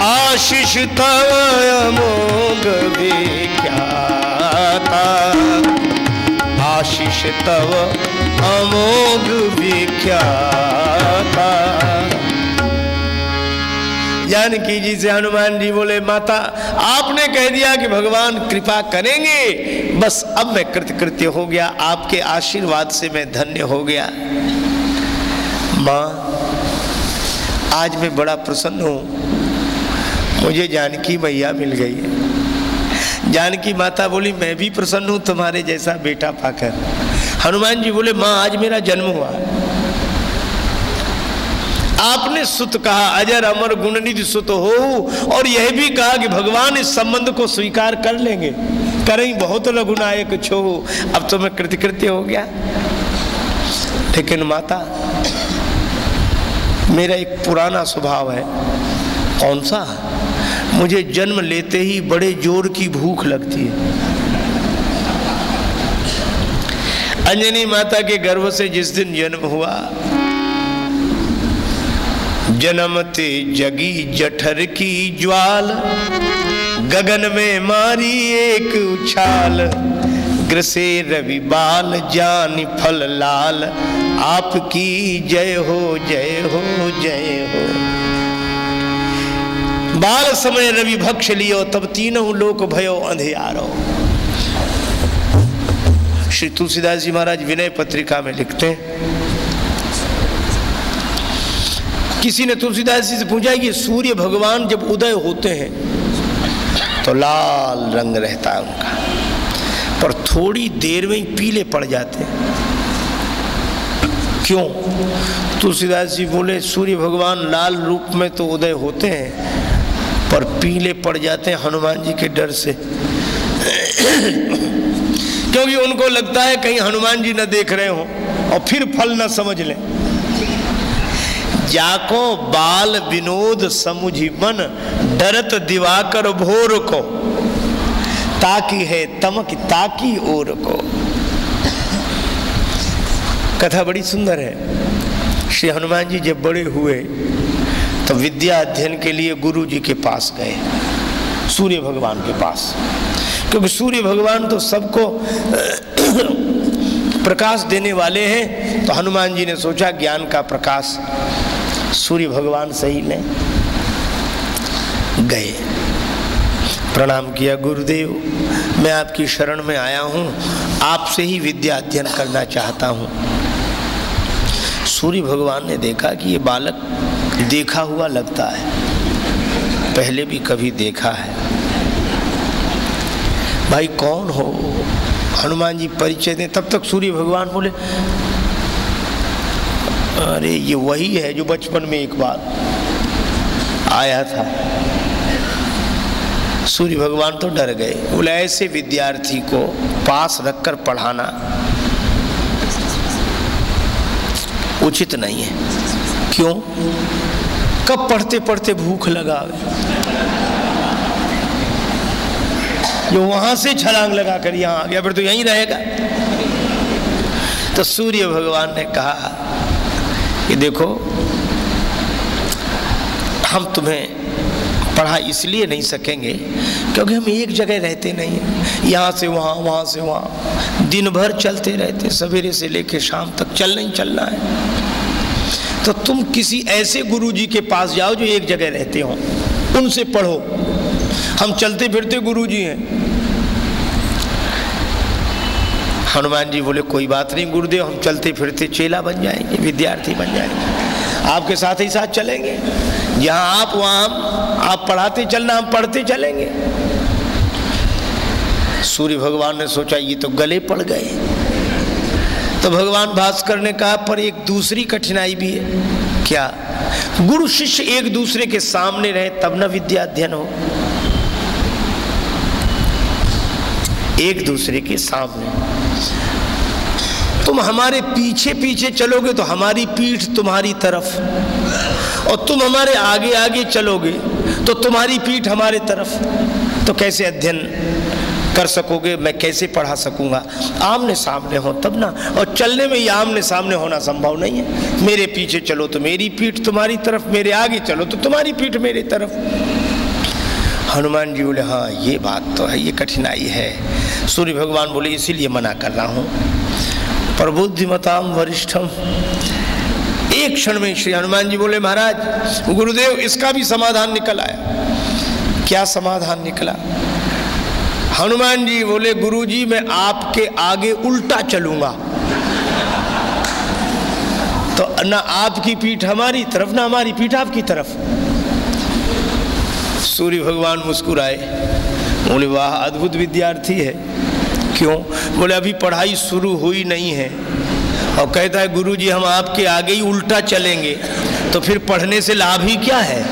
आशीष तव अमोघ विख्याता। आशीष तव अमोघ विख्याता। जानकी जी से हनुमान जी बोले, माता, आपने कह दिया कि भगवान कृपा करेंगे। बस अब मैं कृतकृत्य हो गया। आपके आशीर्वाद से मैं धन्य हो गया। माँ, आज मैं बड़ा प्रसन्न हूँ। मुझे जानकी मैया मिल गई है। जानकी माता बोली, मैं भी प्रसन्न हूँ तुम्हारे जैसा बेटा पाकर। हनुमान जी बोले, माँ, आज मेरा जन्म हुआ। आपने सुत कहा, अजर अमर गुणनिधि सुत हो और यह भी कहा कि भगवान इस संबंध को स्वीकार कर लेंगे। करें बहुत लघुनायक छो अब तो मैं कृतकृत्य हो गया। लेकिन माता, मेरा एक पुराना स्वभाव है। कौन सा? मुझे जन्म लेते ही बड़े ज़ोर की भूख लगती है। अंजनी माता के गर्भ से जिस दिन जन्म हुआ जन्मते जगी जठर की ज्वाल, गगन में मारी एक उछाल। ग्रसे रवि बाल, जान फल लाल। आपकी जय हो जय हो जय हो। बाल समय रवि भक्ष लियो, तब तीनों लोक भयो अंधियारो। श्री तुलसीदास जी महाराज विनय पत्रिका में लिखते हैं। किसी ने तुलसीदास जी से पूछा कि सूर्य भगवान जब उदय होते हैं तो लाल रंग रहता है उनका। पर थोड़ी देर में ही पीले पड़ जाते हैं। क्यों? तुलसीदास जी बोले, सूर्य भगवान लाल रूप में तो उदय होते हैं, पर पीले पड़ जाते हैं हनुमान जी के डर से। क्योंकि उनको लगता है कहीं हनुमान जी न देख रहे हो और फिर फल न समझ लें। जाको बाल विनोद समुझी मन, डरत दिवाकर भोर को। ताकि है तमक, ताकि ओर को। कथा बड़ी सुंदर है। श्री हनुमान जी जब बड़े हुए तो विद्या अध्ययन के लिए गुरु जी के पास गए, सूर्य भगवान के पास। क्योंकि सूर्य भगवान तो सबको, प्रकाश देने वाले हैं तो हनुमान जी ने सोचा ज्ञान का प्रकाश सूर्य भगवान सही ले गए। प्रणाम किया गुरुदेव। मैं आपकी शरण में आया हूँ। आपसे ही विद्या अध्ययन करना चाहता हूँ। सूर्य भगवान ने देखा कि ये बालक देखा हुआ लगता है। पहले भी कभी देखा है। भाई कौन हो? हनुमान जी परिचय दें। तब तक सूर्य भगवान बोले अरे ये वही है जो बचपन में एक बार आया था। सूर्य भगवान तो डर गए। बोले, ऐसे विद्यार्थी को पास रखकर पढ़ाना उचित नहीं है। क्यों? कब पढ़ते पढ़ते भूख लगा जो वहाँ से छलांग लगा कर यहाँ आ गया, फिर तो यहीं रहेगा। तो सूर्य भगवान ने कहा कि देखो, हम तुम्हें पढ़ा इसलिए नहीं सकेंगे क्योंकि हम एक जगह रहते नहीं हैं। यहाँ से वहाँ वहाँ से वहाँ। दिन भर चलते रहते, सवेरे से लेकर शाम तक चल नहीं चलना है। तो तुम किसी ऐसे गुरुजी के पास जाओ जो एक जगह रहते हो। उनसे पढ़ो। हम चलते फिरते गुरुजी हैं। हनुमान जी बोले, कोई बात नहीं, गुरुदेव, हम चलते फिरते चेला बन जाएँगे, विद्यार्थी बन जाएँगे। आपके साथ ही साथ चलेंगे। जहाँ आप, वहाँ आप पढ़ाते चलना, हम पढ़ते चलेंगे। सूर्य भगवान ने सोचा, ये तो गले पड़ गए। तो भगवान भास्कर ने कहा, पर एक दूसरी कठिनाई भी है। क्या? गुरु शिष्य एक दूसरे के सामने रहे, तब न विद्या अध्ययन हो। एक दूसरे के सामने। तुम हमारे पीछे पीछे चलोगे तो हमारी पीठ तुम्हारी तरफ़। और तुम हमारे आगे आगे चलोगे तो तुम्हारी पीठ हमारे तरफ़। तो कैसे अध्ययन कर सकोगे? मैं कैसे पढ़ा सकूँगा? आमने सामने हो तब ना। और चलने में ही आमने सामने होना संभव नहीं है। मेरे पीछे चलो तो मेरी पीठ तुम्हारी तरफ़, मेरे आगे चलो तो तुम्हारी पीठ मेरी तरफ़। हनुमान जी बोले हाँ ये बात तो है, ये कठिनाई है। सूर्य भगवान बोले, इसीलिए मना कर रहा हूँ। पर बुद्धिमताम वरिष्ठम एक क्षण में श्री हनुमान जी बोले, महाराज, गुरुदेव, इसका भी समाधान निकल आया। क्या समाधान निकला? हनुमान जी बोले, गुरुजी, मैं आपके आगे उल्टा चलूँगा। तो ना आपकी पीठ हमारी तरफ़, ना हमारी पीठ आपकी तरफ़। सूर्य भगवान मुस्कुराए। बोले, वाह, अद्भुत विद्यार्थी है। क्यों? बोले, अभी पढ़ाई शुरू हुई नहीं है। और कहता है गुरु जी हम आपके आगे ही उल्टा चलेंगे। तो फिर पढ़ने से लाभ ही क्या है?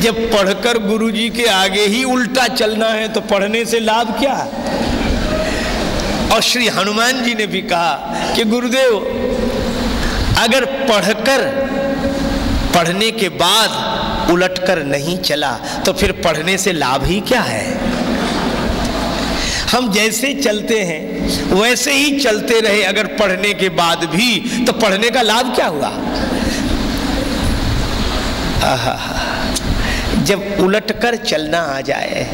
जब पढ़कर गुरु जी के आगे ही उल्टा चलना है तो पढ़ने से लाभ क्या? और श्री हनुमान जी ने भी कहा कि, गुरुदेव, अगर पढ़कर, पढ़ने के बाद उलटकर नहीं चला तो फिर पढ़ने से लाभ ही क्या है? हम जैसे चलते हैं, वैसे ही चलते रहे अगर पढ़ने के बाद भी तो पढ़ने का लाभ क्या हुआ? आहा, जब उलटकर चलना आ जाए,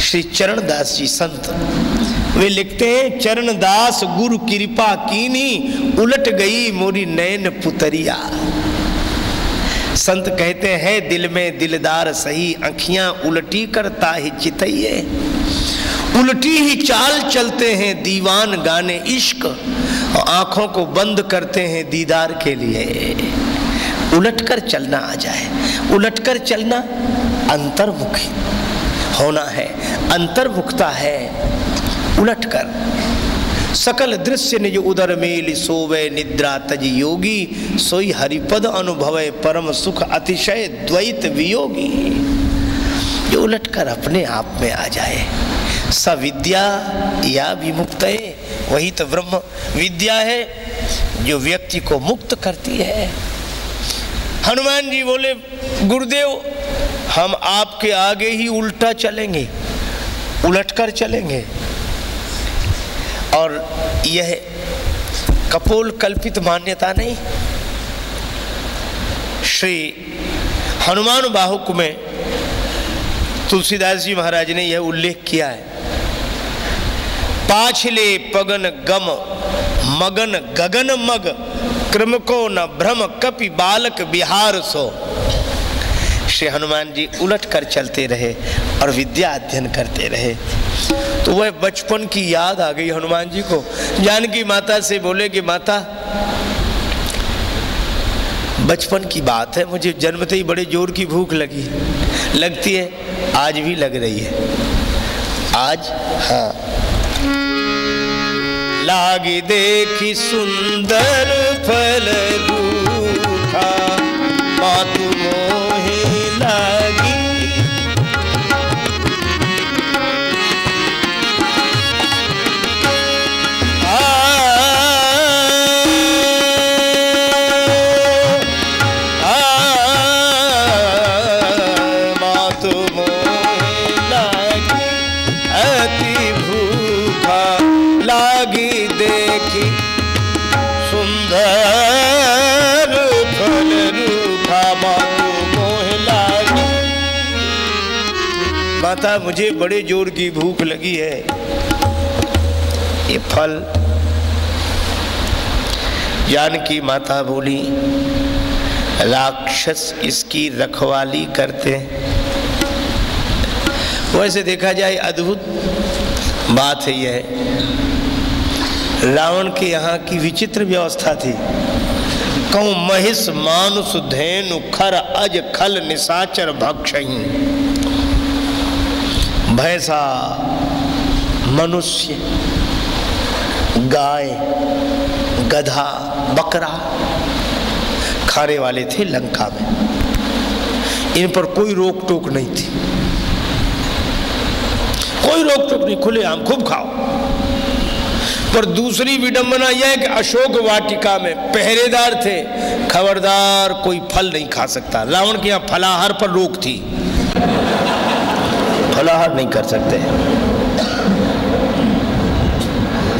श्री चरण दास जी संत, वे लिखते हैं चरण दास गुरु, कृपा कीनी, उलट गई मोरी नैन पुतरिया। संत कहते हैं, दिल में दिलदार सही अखियाँ उल्टी करता ही चितइये। उल्टी ही चाल चलते हैं दीवान गाने इश्क, और आँखों को बंद करते हैं दीदार के लिए। उलटकर चलना आ जाए उलटकर चलना अंतर्मुखी होना है, अंतर्मुखता है। उलटकर सकल दृश्य निज उदर मेल सोवे निद्रा तज योगी, सोई हरिपद अनुभव परम सुख अतिशय द्वैत वियोगी। जो उलटकर अपने आप में आ जाए, सविद्या या विमुक्त वही तो ब्रह्म। विद्या है जो व्यक्ति को मुक्त करती है। हनुमान जी बोले, गुरुदेव, हम आपके आगे ही उल्टा चलेंगे, उलटकर चलेंगे। और यह कपोल कल्पित मान्यता नहीं। श्री हनुमान बाहुक में तुलसीदास जी महाराज ने यह उल्लेख किया है। पाछले पगन गम, मगन गगन मग क्रम को न भ्रम कपि बालक बिहार सो। श्री हनुमान जी उलट कर चलते रहे और विद्या अध्ययन करते रहे। तो वह बचपन की याद आ गई हनुमान जी को। जानकी माता से बोले कि, माता, बचपन की बात है, मुझे जन्मते ही बड़े ज़ोर की भूख लगी। लगती है, आज भी लग रही है। आज हाँ। लागी देखी सुंदर फल रूखा मातु माता, मुझे बड़े ज़ोर की भूख लगी है। ये फल जानकी माता बोली, राक्षस इसकी रखवाली करते वैसे देखा जाए, अद्भुत बात है यह। रावण के यहाँ की विचित्र व्यवस्था थी। कहूँ, महिष, मानुष, धेनु, खर, अज, खल, निशाचर भक्षही भैंसा, मनुष्य, गाय, गधा, बकरा खाने वाले थे लंका में। इन पर कोई रोक टोक नहीं थी। कोई रोक टोक नहीं, खुले आम खूब खाओ। पर दूसरी विडंबना यह है कि अशोक वाटिका में पहरेदार थे, खबरदार कोई फल नहीं खा सकता। रावण के यहाँ फलाहार पर रोक थी। फलाहार नहीं कर सकते।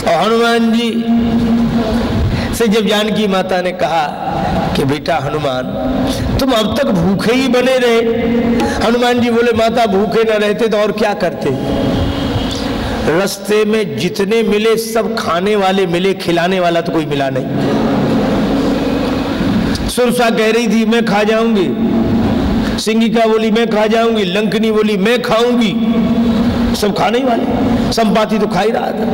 और हनुमान जी से जब जानकी माता ने कहा कि बेटा हनुमान, तुम अब तक भूखे ही बने रहे। हनुमान जी बोले, माता, भूखे न रहते तो और क्या करते? रास्ते में जितने मिले, सब खाने वाले मिले, खिलाने वाला तो कोई मिला नहीं। सुरसा कह रही थी, मैं खा जाऊँगी। सिंगिका बोली, मैं खा जाऊँगी, लंकनी बोली, मैं खाऊँगी। सब खाने ही वाले, संपाति तो खा ही रहा था।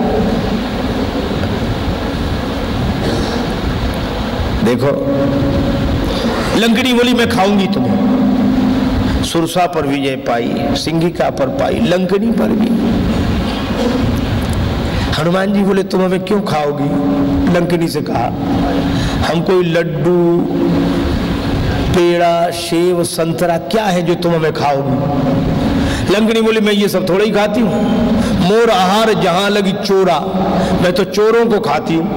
देखो, लंकनी बोली, मैं खाऊँगी तुम्हें। सुरसा पर विजय पाई सिंगिका पर पाई, लंकनी पर भी। हनुमान जी बोले, तुम हमें क्यों खाओगी? लंकनी से कहा, हम कोई लड्डू पेड़ा, सेव, संतरा, क्या है जो तुम हमें खाओगी? लंकनी बोली मैं ये सब थोड़ा ही खाती हूँ। मोर आहार जहाँ लगी चोरा, मैं तो चोरों को खाती हूँ।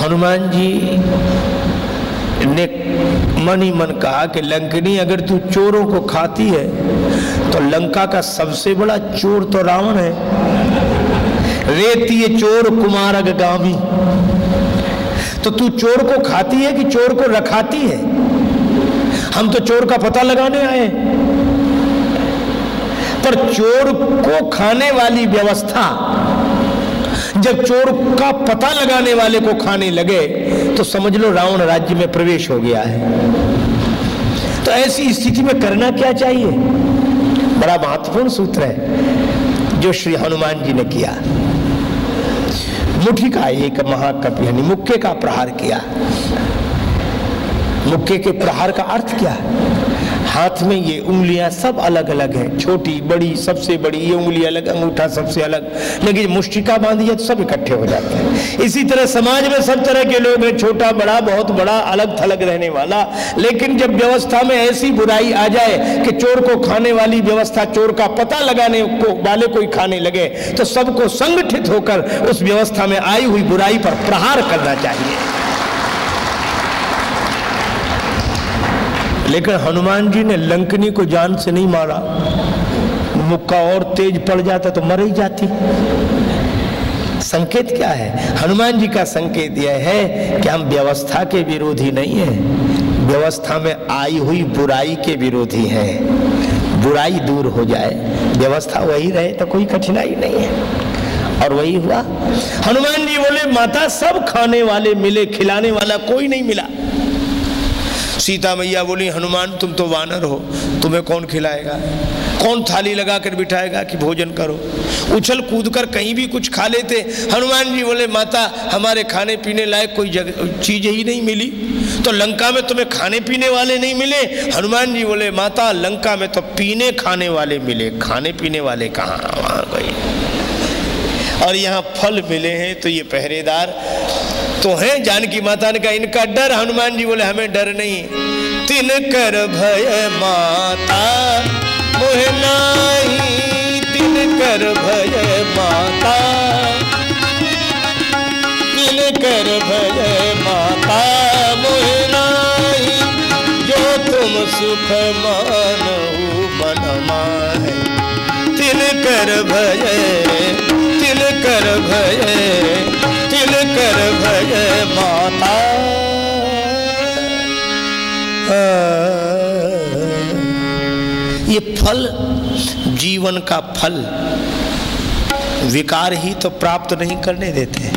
हनुमान जी ने मन ही मन कहा कि लंकनी अगर तू चोरों को खाती है तो लंका का सबसे बड़ा चोर तो रावण है। रेती चोर कुमारक गामी। तो तू चोर को खाती है कि चोर को रखाती है? हम तो चोर का पता लगाने आए पर चोर को खाने वाली व्यवस्था, जब चोर का पता लगाने वाले को खाने लगे तो समझ लो रावण राज्य में प्रवेश हो गया है। तो ऐसी स्थिति में करना क्या चाहिए? बड़ा महत्वपूर्ण सूत्र है, जो श्री हनुमान जी ने किया। मुठी का एक महाकवि यानी मुक्के का प्रहार किया। मुक्के के प्रहार का अर्थ क्या है? हाथ में ये उंगलियाँ सब अलग अलग है। छोटी, बड़ी, सबसे बड़ी, ये उंगली अलग, अंगूठा सबसे अलग। लेकिन मुष्टिका बांधी है तो सब इकट्ठे हो जाते हैं। इसी तरह समाज में सब तरह के लोग हैं, छोटा, बड़ा, बहुत बड़ा, अलग थलग रहने वाला। लेकिन जब व्यवस्था में ऐसी बुराई आ जाए कि चोर को खाने वाली व्यवस्था, चोर का पता लगाने को, वाले कोई खाने लगे तो सबको संगठित होकर उस व्यवस्था में आई हुई बुराई पर प्रहार करना चाहिए। लेकिन हनुमान जी ने लंकनी को जान से नहीं मारा। मुक्का और तेज पड़ जाता तो मर ही जाती। संकेत क्या है? हनुमान जी का संकेत यह है कि हम व्यवस्था के विरोधी नहीं है। व्यवस्था में आई हुई बुराई के विरोधी हैं। बुराई दूर हो जाए, व्यवस्था वही रहे तो कोई कठिनाई नहीं है। और वही हुआ। हनुमान जी बोले, माता, सब खाने वाले मिले, खिलाने वाला कोई नहीं मिला। सीता मैया बोली, हनुमान, तुम तो वानर हो, तुम्हें कौन खिलाएगा? कौन थाली लगा कर बिठाएगा कि भोजन करो? उछल कूद कर कहीं भी कुछ खा लेते। हनुमान जी बोले, माता, हमारे खाने पीने लायक कोई जगह चीज़ ही नहीं मिली। तो लंका में तुम्हें खाने पीने वाले नहीं मिले? हनुमान जी बोले, माता, लंका में तो पीने खाने वाले मिले। खाने पीने वाले कहाँ? वहाँ गई और यहाँ फल मिले हैं तो ये पहरेदार तो है जानकी माता ने कहा, इनका डर हनुमान जी बोले, हमें डर नहीं। तिन कर भय माता मोहनाई तिन कर भय माता, तिन कर भय माता, मोह नाही। जो तुम सुख मानो मन माहे, तिन कर भय, तिन कर भय। तिन कर भय माता। ये फल, जीवन का फल, विकार ही तो प्राप्त नहीं करने देते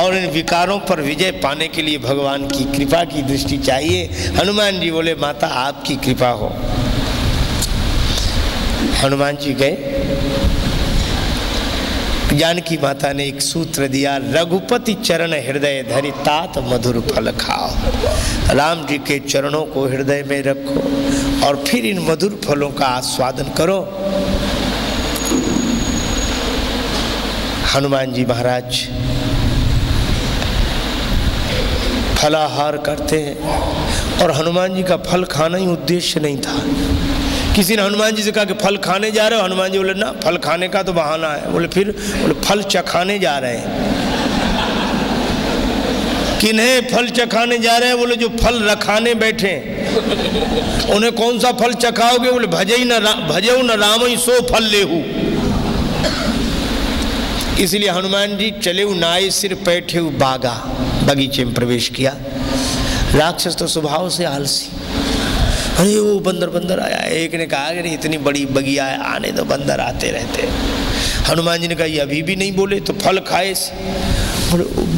और इन विकारों पर विजय पाने के लिए भगवान की कृपा की दृष्टि चाहिए। हनुमान जी बोले, माता, आपकी कृपा हो। हनुमान जी गए। जानकी माता ने एक सूत्र दिया, रघुपति चरण हृदय धरि तात मधुर फल खाओ। राम जी के चरणों को हृदय में रखो और फिर इन मधुर फलों का आस्वादन करो। हनुमान जी महाराज, फलाहार करते हैं और हनुमान जी का फल खाना ही उद्देश्य नहीं था। किसी ने हनुमान जी से कहा कि फल खाने जा रहे हो? हनुमान जी बोले, ना, फल खाने का तो बहाना है। बोले, फिर? बोले, फल चखाने जा रहे हैं। किन्हें फल चखाने जा रहे हैं? बोले, जो फल रखाने बैठे उन्हें कौन सा फल चखाओगे? बोले, भजे ही न भजे न राम ही सो फल लेहू इसलिए हनुमान जी चले नाए सिर बैठे बागा, बगीचे में प्रवेश किया। राक्षस तो स्वभाव से आलसी। अरे वो बंदर बंदर आया। एक ने कहा कि इतनी बड़ी बगिया है, आने तो बंदर आते रहते हनुमान जी ने कहा, ये अभी भी नहीं बोले तो फल खाए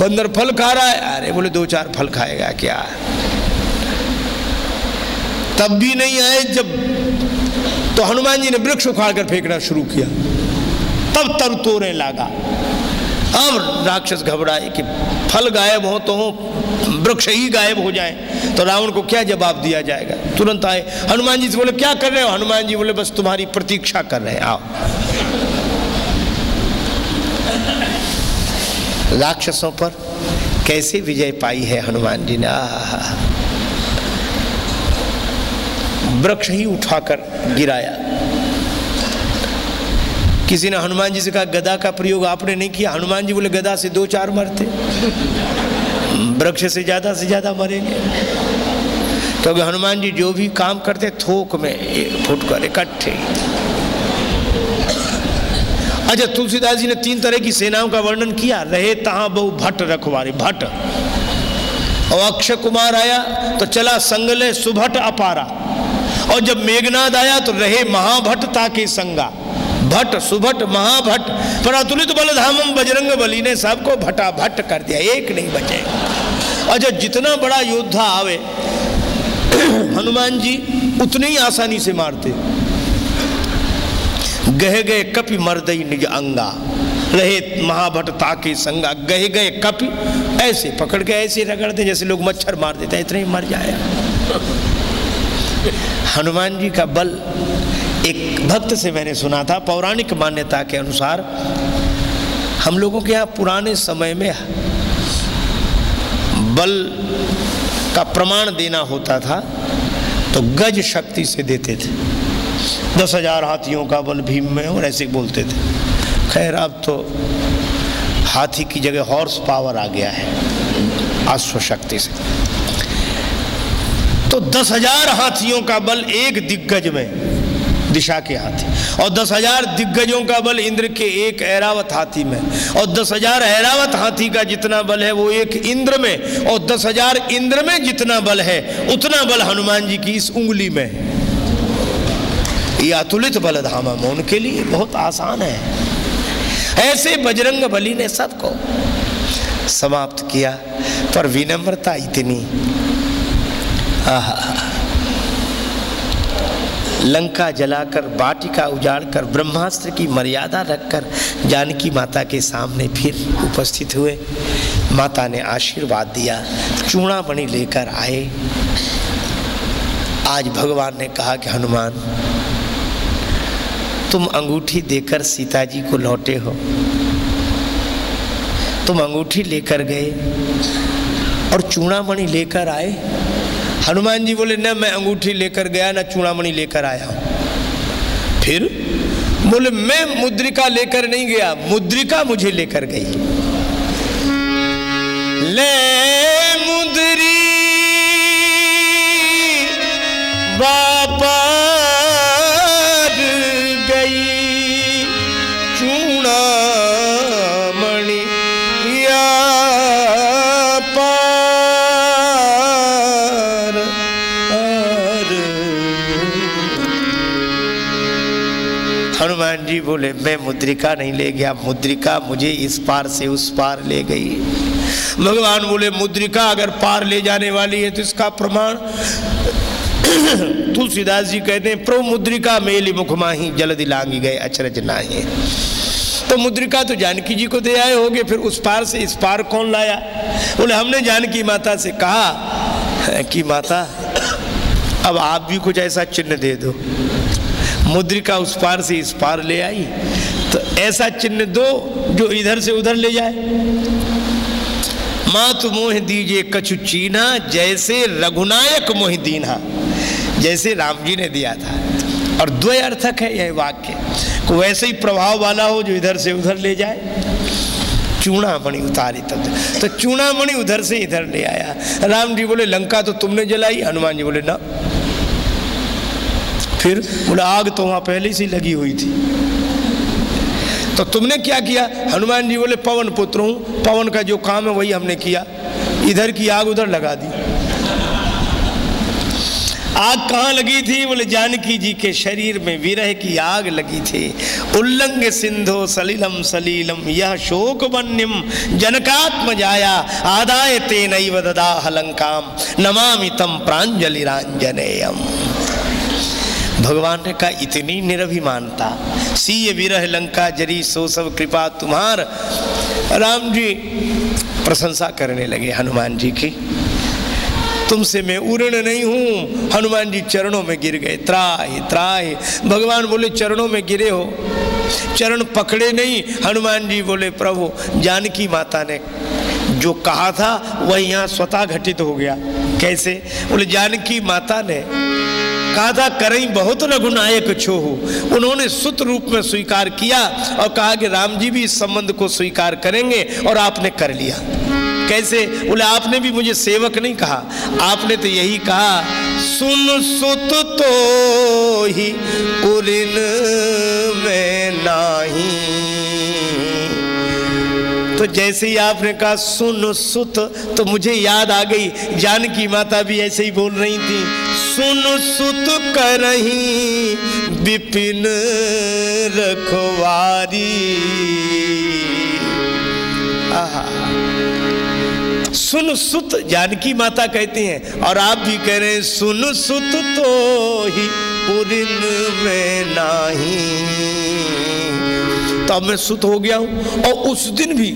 बंदर फल खा रहा है? अरे बोले, दो चार फल खाएगा क्या? तब भी नहीं आए, जब तो हनुमान जी ने वृक्ष उखाड़ कर फेंकना शुरू किया। तब तर तोड़ने लगा। अब राक्षस घबराए कि फल गायब हो तो वृक्ष ही गायब हो जाए। तो रावण को क्या जवाब दिया जाएगा? तुरंत आए, हनुमान जी से बोले, क्या कर रहे हो? हनुमान जी बोले, बस तुम्हारी प्रतीक्षा कर रहे हैं। आओ। राक्षसों पर कैसे विजय पाई है हनुमान जी ने? वृक्ष ही उठाकर गिराया। किसी ने हनुमान जी से कहा, गदा का प्रयोग आपने नहीं किया। हनुमान जी बोले, गदा से दो चार मरते। वृक्ष से ज़्यादा से ज़्यादा मरेंगे। क्योंकि तो हनुमान जी जो भी काम करते, थोक में फुट कर इकट्ठे। अच्छा तुलसीदास जी ने तीन तरह की सेनाओं का वर्णन किया। रहे तहा बहु भट्ट रखवारे। भट्ट। और अक्षय कुमार आया तो चला संगले सुभट अपारा। और जब मेघनाद आया तो रहे महाभट्ट ताके संगा। भट्ट सुभट महाभट्ट। पर अतुलित बलधामम बजरंग बली ने सबको भटा भट्ट कर दिया, एक नहीं बचे। अच्छा जितना बड़ा योद्धा आवे, हनुमान जी उतने ही आसानी से मारते। गहे गए कपि मर्दई निज अंगा, रहे महाभट ताके संगा। गहे गए कपि ऐसे पकड़ के ऐसे रगड़ते जैसे लोग मच्छर मार देते इतने ही मर जाए। हनुमान जी का बल एक भक्त से मैंने सुना था, पौराणिक मान्यता के अनुसार, हम लोगों के यहाँ पुराने समय में बल का प्रमाण देना होता था तो गज शक्ति से देते थे। दस हज़ार हाथियों का बल भीम में और ऐसे बोलते थे। खैर, अब तो हाथी की जगह हॉर्स पावर आ गया है, अश्व शक्ति से। तो दस हज़ार हाथियों का बल एक दिग्गज में दिशा के हाथी। और दस हज़ार दिग्गजों का बल इंद्र के एक ऐरावत हाथी में। और दस हज़ार ऐरावत हाथी का जितना बल है वो एक इंद्र में। और दस हज़ार इंद्र में जितना बल है, उतना बल हनुमान जी की इस उंगली में है। ये अतुलित बल धामा में उनके लिए बहुत आसान है। ऐसे बजरंग बली ने सबको समाप्त किया, पर विनम्रता इतनी। आहा लंका जलाकर बाटिका उजाड़कर, ब्रह्मास्त्र की मर्यादा रखकर जानकी माता के सामने फिर उपस्थित हुए। माता ने आशीर्वाद दिया। चूड़ा बनी लेकर आए। आज भगवान ने कहा कि, हनुमान, तुम अंगूठी देकर सीता जी को लौटे हो। तुम अंगूठी लेकर गए और चूड़ामणि लेकर आए। हनुमान जी बोले, न मैं अंगूठी लेकर गया, न चूड़ामणि लेकर आया फिर बोले, मैं मुद्रिका लेकर नहीं गया, मुद्रिका मुझे लेकर गई। ले मुद्री, बापा बोले, मैं मुद्रिका नहीं ले गया, मुद्रिका मुझे इस पार से उस पार ले गई। भगवान बोले, मुद्रिका अगर पार ले जाने वाली है तो इसका प्रमाण तुलसीदास जी कहते हैं, प्रभु मुद्रिका मेली मुखमाही जल दिलांगी गए अचरज नाही। तो मुद्रिका तो जानकी जी को दे आए होगे फिर उस पार से इस पार कौन लाया? बोले, हमने जानकी माता से कहा, कि माता, अब आप भी कुछ ऐसा चिन्ह दे दो। मुद्रिका उस पार से इस पार ले आई। तो ऐसा चिन्ह दो जो इधर से उधर ले जाए। मातु मोह दीजिए कछु चीना, जैसे रघुनायक मोह दीना। जैसे राम जी ने दिया था। और द्वयर्थक है यह वाक्य। को वैसे ही प्रभाव वाला हो जो इधर से उधर ले जाए। चूड़ामणि उतारी तब। तो चूड़ामणि उधर से इधर ले आया। राम जी बोले, लंका तो तुमने जलाई, हनुमान जी बोले, ना। फिर बोले, आग तो वहाँ पहले से लगी हुई थी। तो तुमने क्या किया? हनुमान जी बोले, पवन पुत्र हूँ, पवन का जो काम है वही हमने किया। इधर की आग उधर लगा दी। आग कहाँ लगी थी? बोले, जानकी जी के शरीर में विरह की आग लगी थी। उल्लंग सिंधो सलिलम सलीलम, यह शोक वन्यम, जनकात्म जाया, आदाय ते नैव ददा हलंकाम नमामि तम प्रांजलिरांजनेयम भगवान ने कहा, इतनी निरभिमानता। सीय विरह लंका जरी, सो सब कृपा तुम्हार। राम जी प्रशंसा करने लगे हनुमान जी की। तुमसे मैं उर्ण नहीं हूँ। हनुमान जी चरणों में गिर गए। त्राही त्राही। भगवान बोले, चरणों में गिरे हो। चरण पकड़े नहीं। हनुमान जी बोले, प्रभु, जानकी माता ने जो कहा था, वह यहाँ स्वतः घटित हो गया। कैसे? बोले, जानकी माता ने कहा था करई बहुत रघुनायक छोहू उन्होंने सुत रूप में स्वीकार किया और कहा कि राम जी भी इस संबंध को स्वीकार करेंगे और आपने कर लिया। कैसे? बोले, आपने भी मुझे सेवक नहीं कहा। आपने तो यही कहा, सुन सुत तो ही उरिन में नाही। तो जैसे ही आपने कहा, सुन, सुत तो मुझे याद आ गई, जानकी माता भी ऐसे ही बोल रही थी, सुन, सुत करही, विपिन रखवारी। सुन, सुत जानकी माता कहती हैं, और आप भी कह रहे हैं, सुन, सुत तो ही उरिन में नाही। तो अब मैं सुत हो गया हूँ। और उस दिन भी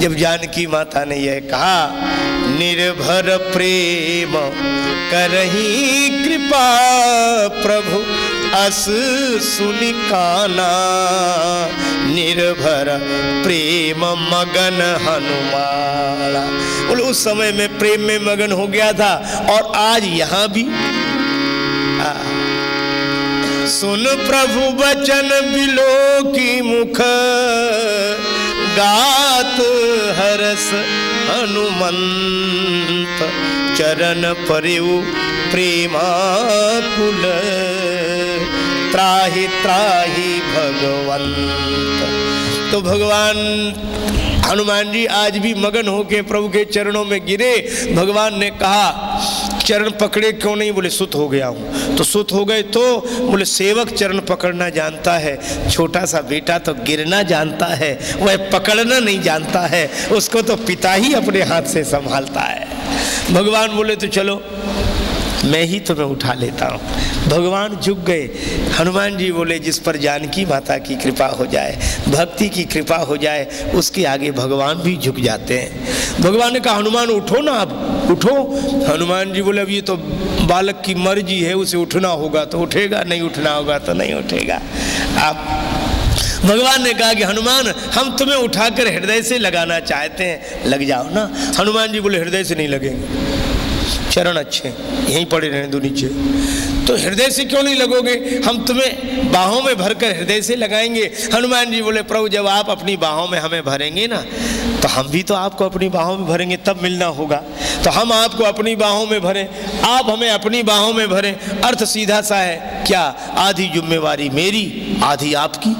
जब जानकी माता ने यह कहा, निर्भर प्रेम करही कृपा प्रभु, अस सुनि काना। निर्भर प्रेम मगन हनुमाना बोले, उस समय में प्रेम में मगन हो गया था और आज यहाँ भी सुन प्रभु बचन बिलो की मुख। गात हरस हनुमंत। चरण परिउ प्रेमाकुल। त्राही त्राहि भगवंत। तो भगवान, हनुमान जी आज भी मगन होके प्रभु के चरणों में गिरे। भगवान ने कहा चरण पकड़े क्यों नहीं? बोले, सुत हो गया हूँ। तो सुत हो गए तो बोले, सेवक चरण पकड़ना जानता है छोटा सा बेटा तो गिरना जानता है, वह पकड़ना नहीं जानता है, उसको तो पिता ही अपने हाथ से संभालता है। भगवान बोले तो चलो मैं ही तुम्हें उठा लेता हूँ। भगवान झुक गए। हनुमान जी बोले, जिस पर जानकी माता की कृपा हो जाए, भक्ति की कृपा हो जाए, उसके आगे भगवान भी झुक जाते हैं। भगवान ने कहा, हनुमान, उठो ना अब, उठो। हनुमान जी बोले, अब ये तो बालक की मर्ज़ी है, उसे उठना होगा तो उठेगा, नहीं उठना होगा तो नहीं उठेगा। आप, भगवान ने कहा कि हनुमान, हम तुम्हें उठाकर हृदय से लगाना चाहते हैं। लग जाओ ना। हनुमान जी बोले, हृदय से नहीं लगेंगे। चरण अच्छे, यहीं पड़े रहने दो नीचे। तो हृदय से क्यों नहीं लगोगे? हम तुम्हें बाहों में भरकर हृदय से लगाएँगे। हनुमान जी बोले, प्रभु, जब आप अपनी बाहों में हमें भरेंगे ना तो हम भी तो आपको अपनी बाहों में भरेंगे, तब मिलना होगा। तो हम आपको अपनी बाहों में भरें, आप हमें अपनी बाहों में भरें। अर्थ सीधा सा है, क्या आधी जिम्मेवारी मेरी, आधी आपकी?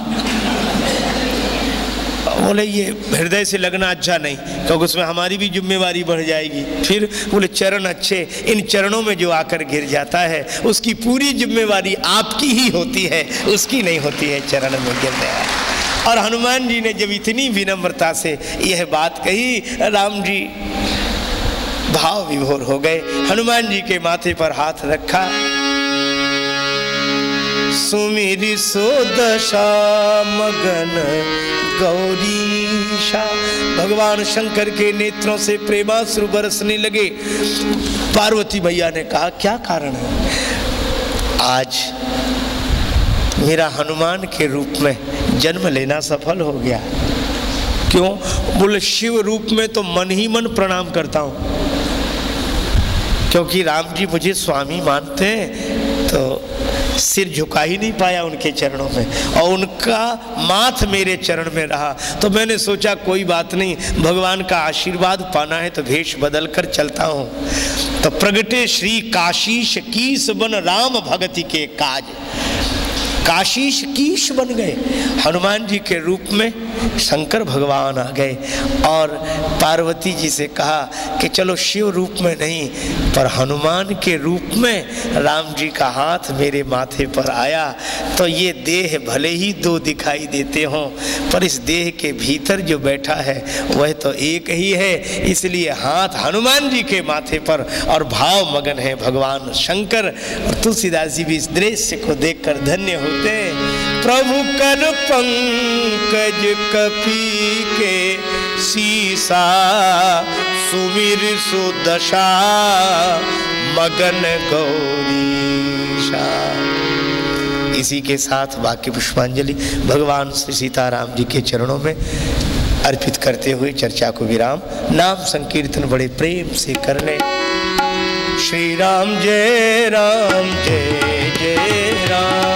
बोले, ये हृदय से लगना अच्छा नहीं। क्योंकि उसमें हमारी भी जिम्मेवारी बढ़ जाएगी। फिर बोले, चरण अच्छे, इन चरणों में जो आकर गिर जाता है, उसकी पूरी जिम्मेवारी आपकी ही होती है, उसकी नहीं होती है, चरण में गिर गया और हनुमान जी ने जब इतनी विनम्रता से यह बात कही, राम जी भाव विभोर हो गए। हनुमान जी के माथे पर हाथ रखा। सुमिर सो दशा मगन गौरीशा। भगवान शंकर के नेत्रों से प्रेमाश्रु बरसने लगे। पार्वती भैया ने कहा, क्या कारण है? आज मेरा हनुमान के रूप में जन्म लेना सफल हो गया। क्यों? बोले, शिव रूप में तो मन ही मन प्रणाम करता हूँ। क्योंकि राम जी मुझे स्वामी मानते हैं तो सिर झुका ही नहीं पाया उनके चरणों में और उनका माथ मेरे चरण में रहा। तो मैंने सोचा, कोई बात नहीं, भगवान का आशीर्वाद पाना है तो भेष बदल कर चलता हूँ। तो प्रगटे श्री काशीश कीस बन राम भगति के काज। काशीश कीश बन गए। हनुमान जी के रूप में शंकर भगवान आ गए और पार्वती जी से कहा कि चलो शिव रूप में नहीं, पर हनुमान के रूप में राम जी का हाथ मेरे माथे पर आया। तो ये देह भले ही दो दिखाई देते हों, पर इस देह के भीतर जो बैठा है, वह तो एक ही है। इसलिए हाथ हनुमान जी के माथे पर और भाव मगन है भगवान शंकर। और तुलसीदास जी भी इस दृश्य को देखकर धन्य होते प्रभु कर पंकज कपी के सीसा, सुमिर सुदशा, मगन गौरीशा इसी के साथ वाक्य पुष्पांजलि भगवान श्री सीताराम जी के चरणों में अर्पित करते हुए चर्चा को विराम, नाम संकीर्तन बड़े प्रेम से करने। श्री राम जय राम, जय जय राम।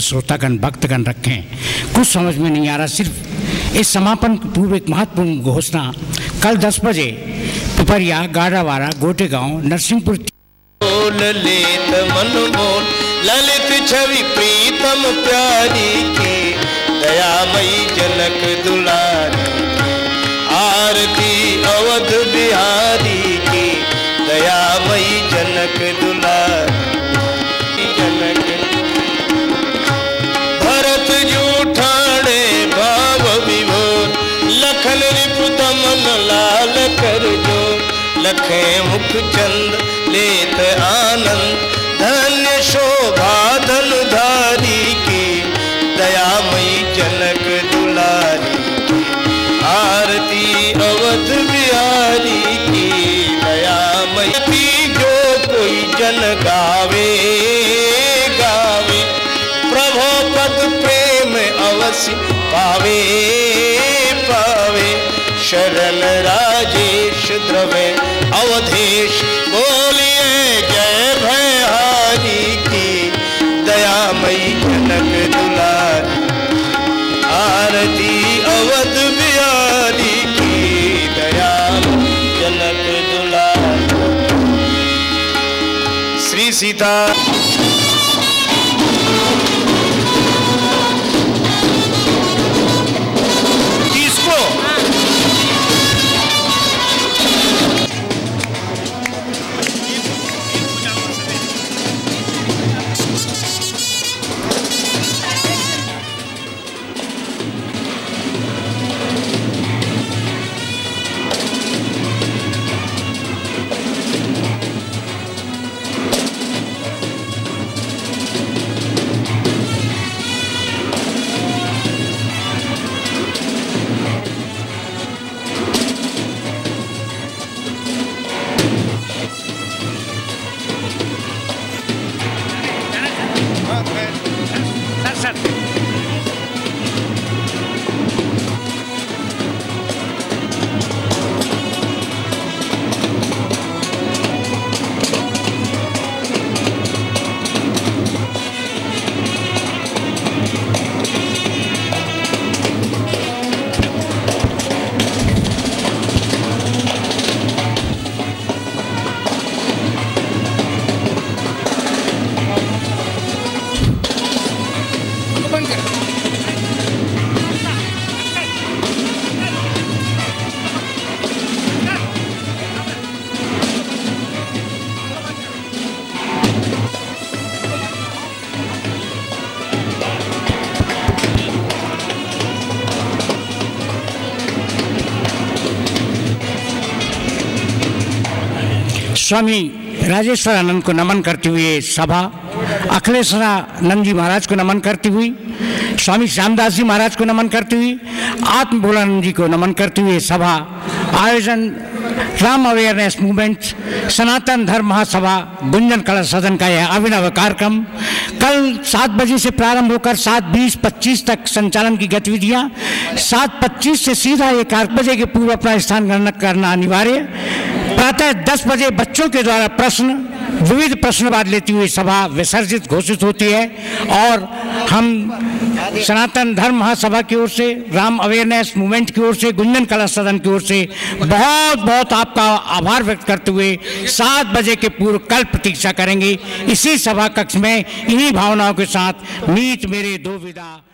श्रोतागण, भक्तगण रखें। कुछ समझ में नहीं आ रहा, सिर्फ़ इस समापन पूर्व एक महत्वपूर्ण घोषणा। कल 10 बजे पिपरिया, गाड़ावाड़ा गोटे गाँव नरसिंहपुर ललित छवि प्रीतम प्यारी की जनक दुलारी आरती अवध बिहारी की जनक दुलारी जनक कर जो लखे मुख चंद लेत आनंद। धन्य शोभा धन धनुधारी की, दयामयी जनक दुलारी आरती अवध बिहारी की, दयामयी जो कोई जन गावे गावे। प्रभो पद प्रेम अवश्य पावे पावे। शरण राजेश में अवधेश बोलिए जय भयहारी की दया मई जनक दुलारी। आरती अवध बिहारी की दया जनक दुलारी। श्री सीता स्वामी राजेश्वरानंद को नमन करती हुई सभा अखिलेश्वरानंद जी महाराज को नमन करती हुई, स्वामी श्यामदास जी महाराज को नमन करती हुई, आत्म भोलानंद जी को नमन करती हुई सभा, आयोजन, राम अवेयरनेस मूवमेंट, सनातन धर्म महासभा, गुंजन कला सदन का यह अभिनव कार्यक्रम, कल सात बजे से प्रारंभ होकर सात बीस पच्चीस तक संचालन की गतिविधियाँ, सात पच्चीस से सीधा एक बजे के पूर्व अपना स्थान ग्रहण करना अनिवार्य प्रातः दस बजे बच्चों के द्वारा प्रश्न, विविध प्रश्नवाद लेती हुई सभा विसर्जित, घोषित होती है और हम सनातन धर्म महासभा की ओर से, राम अवेयरनेस मूवमेंट की ओर से, गुंजन कला सदन की ओर से बहुत बहुत आपका आभार व्यक्त करते हुए सात बजे के पूर्व कल प्रतीक्षा करेंगे। इसी सभा कक्ष में इन्हीं भावनाओं के साथ मीत मेरे दो विदा।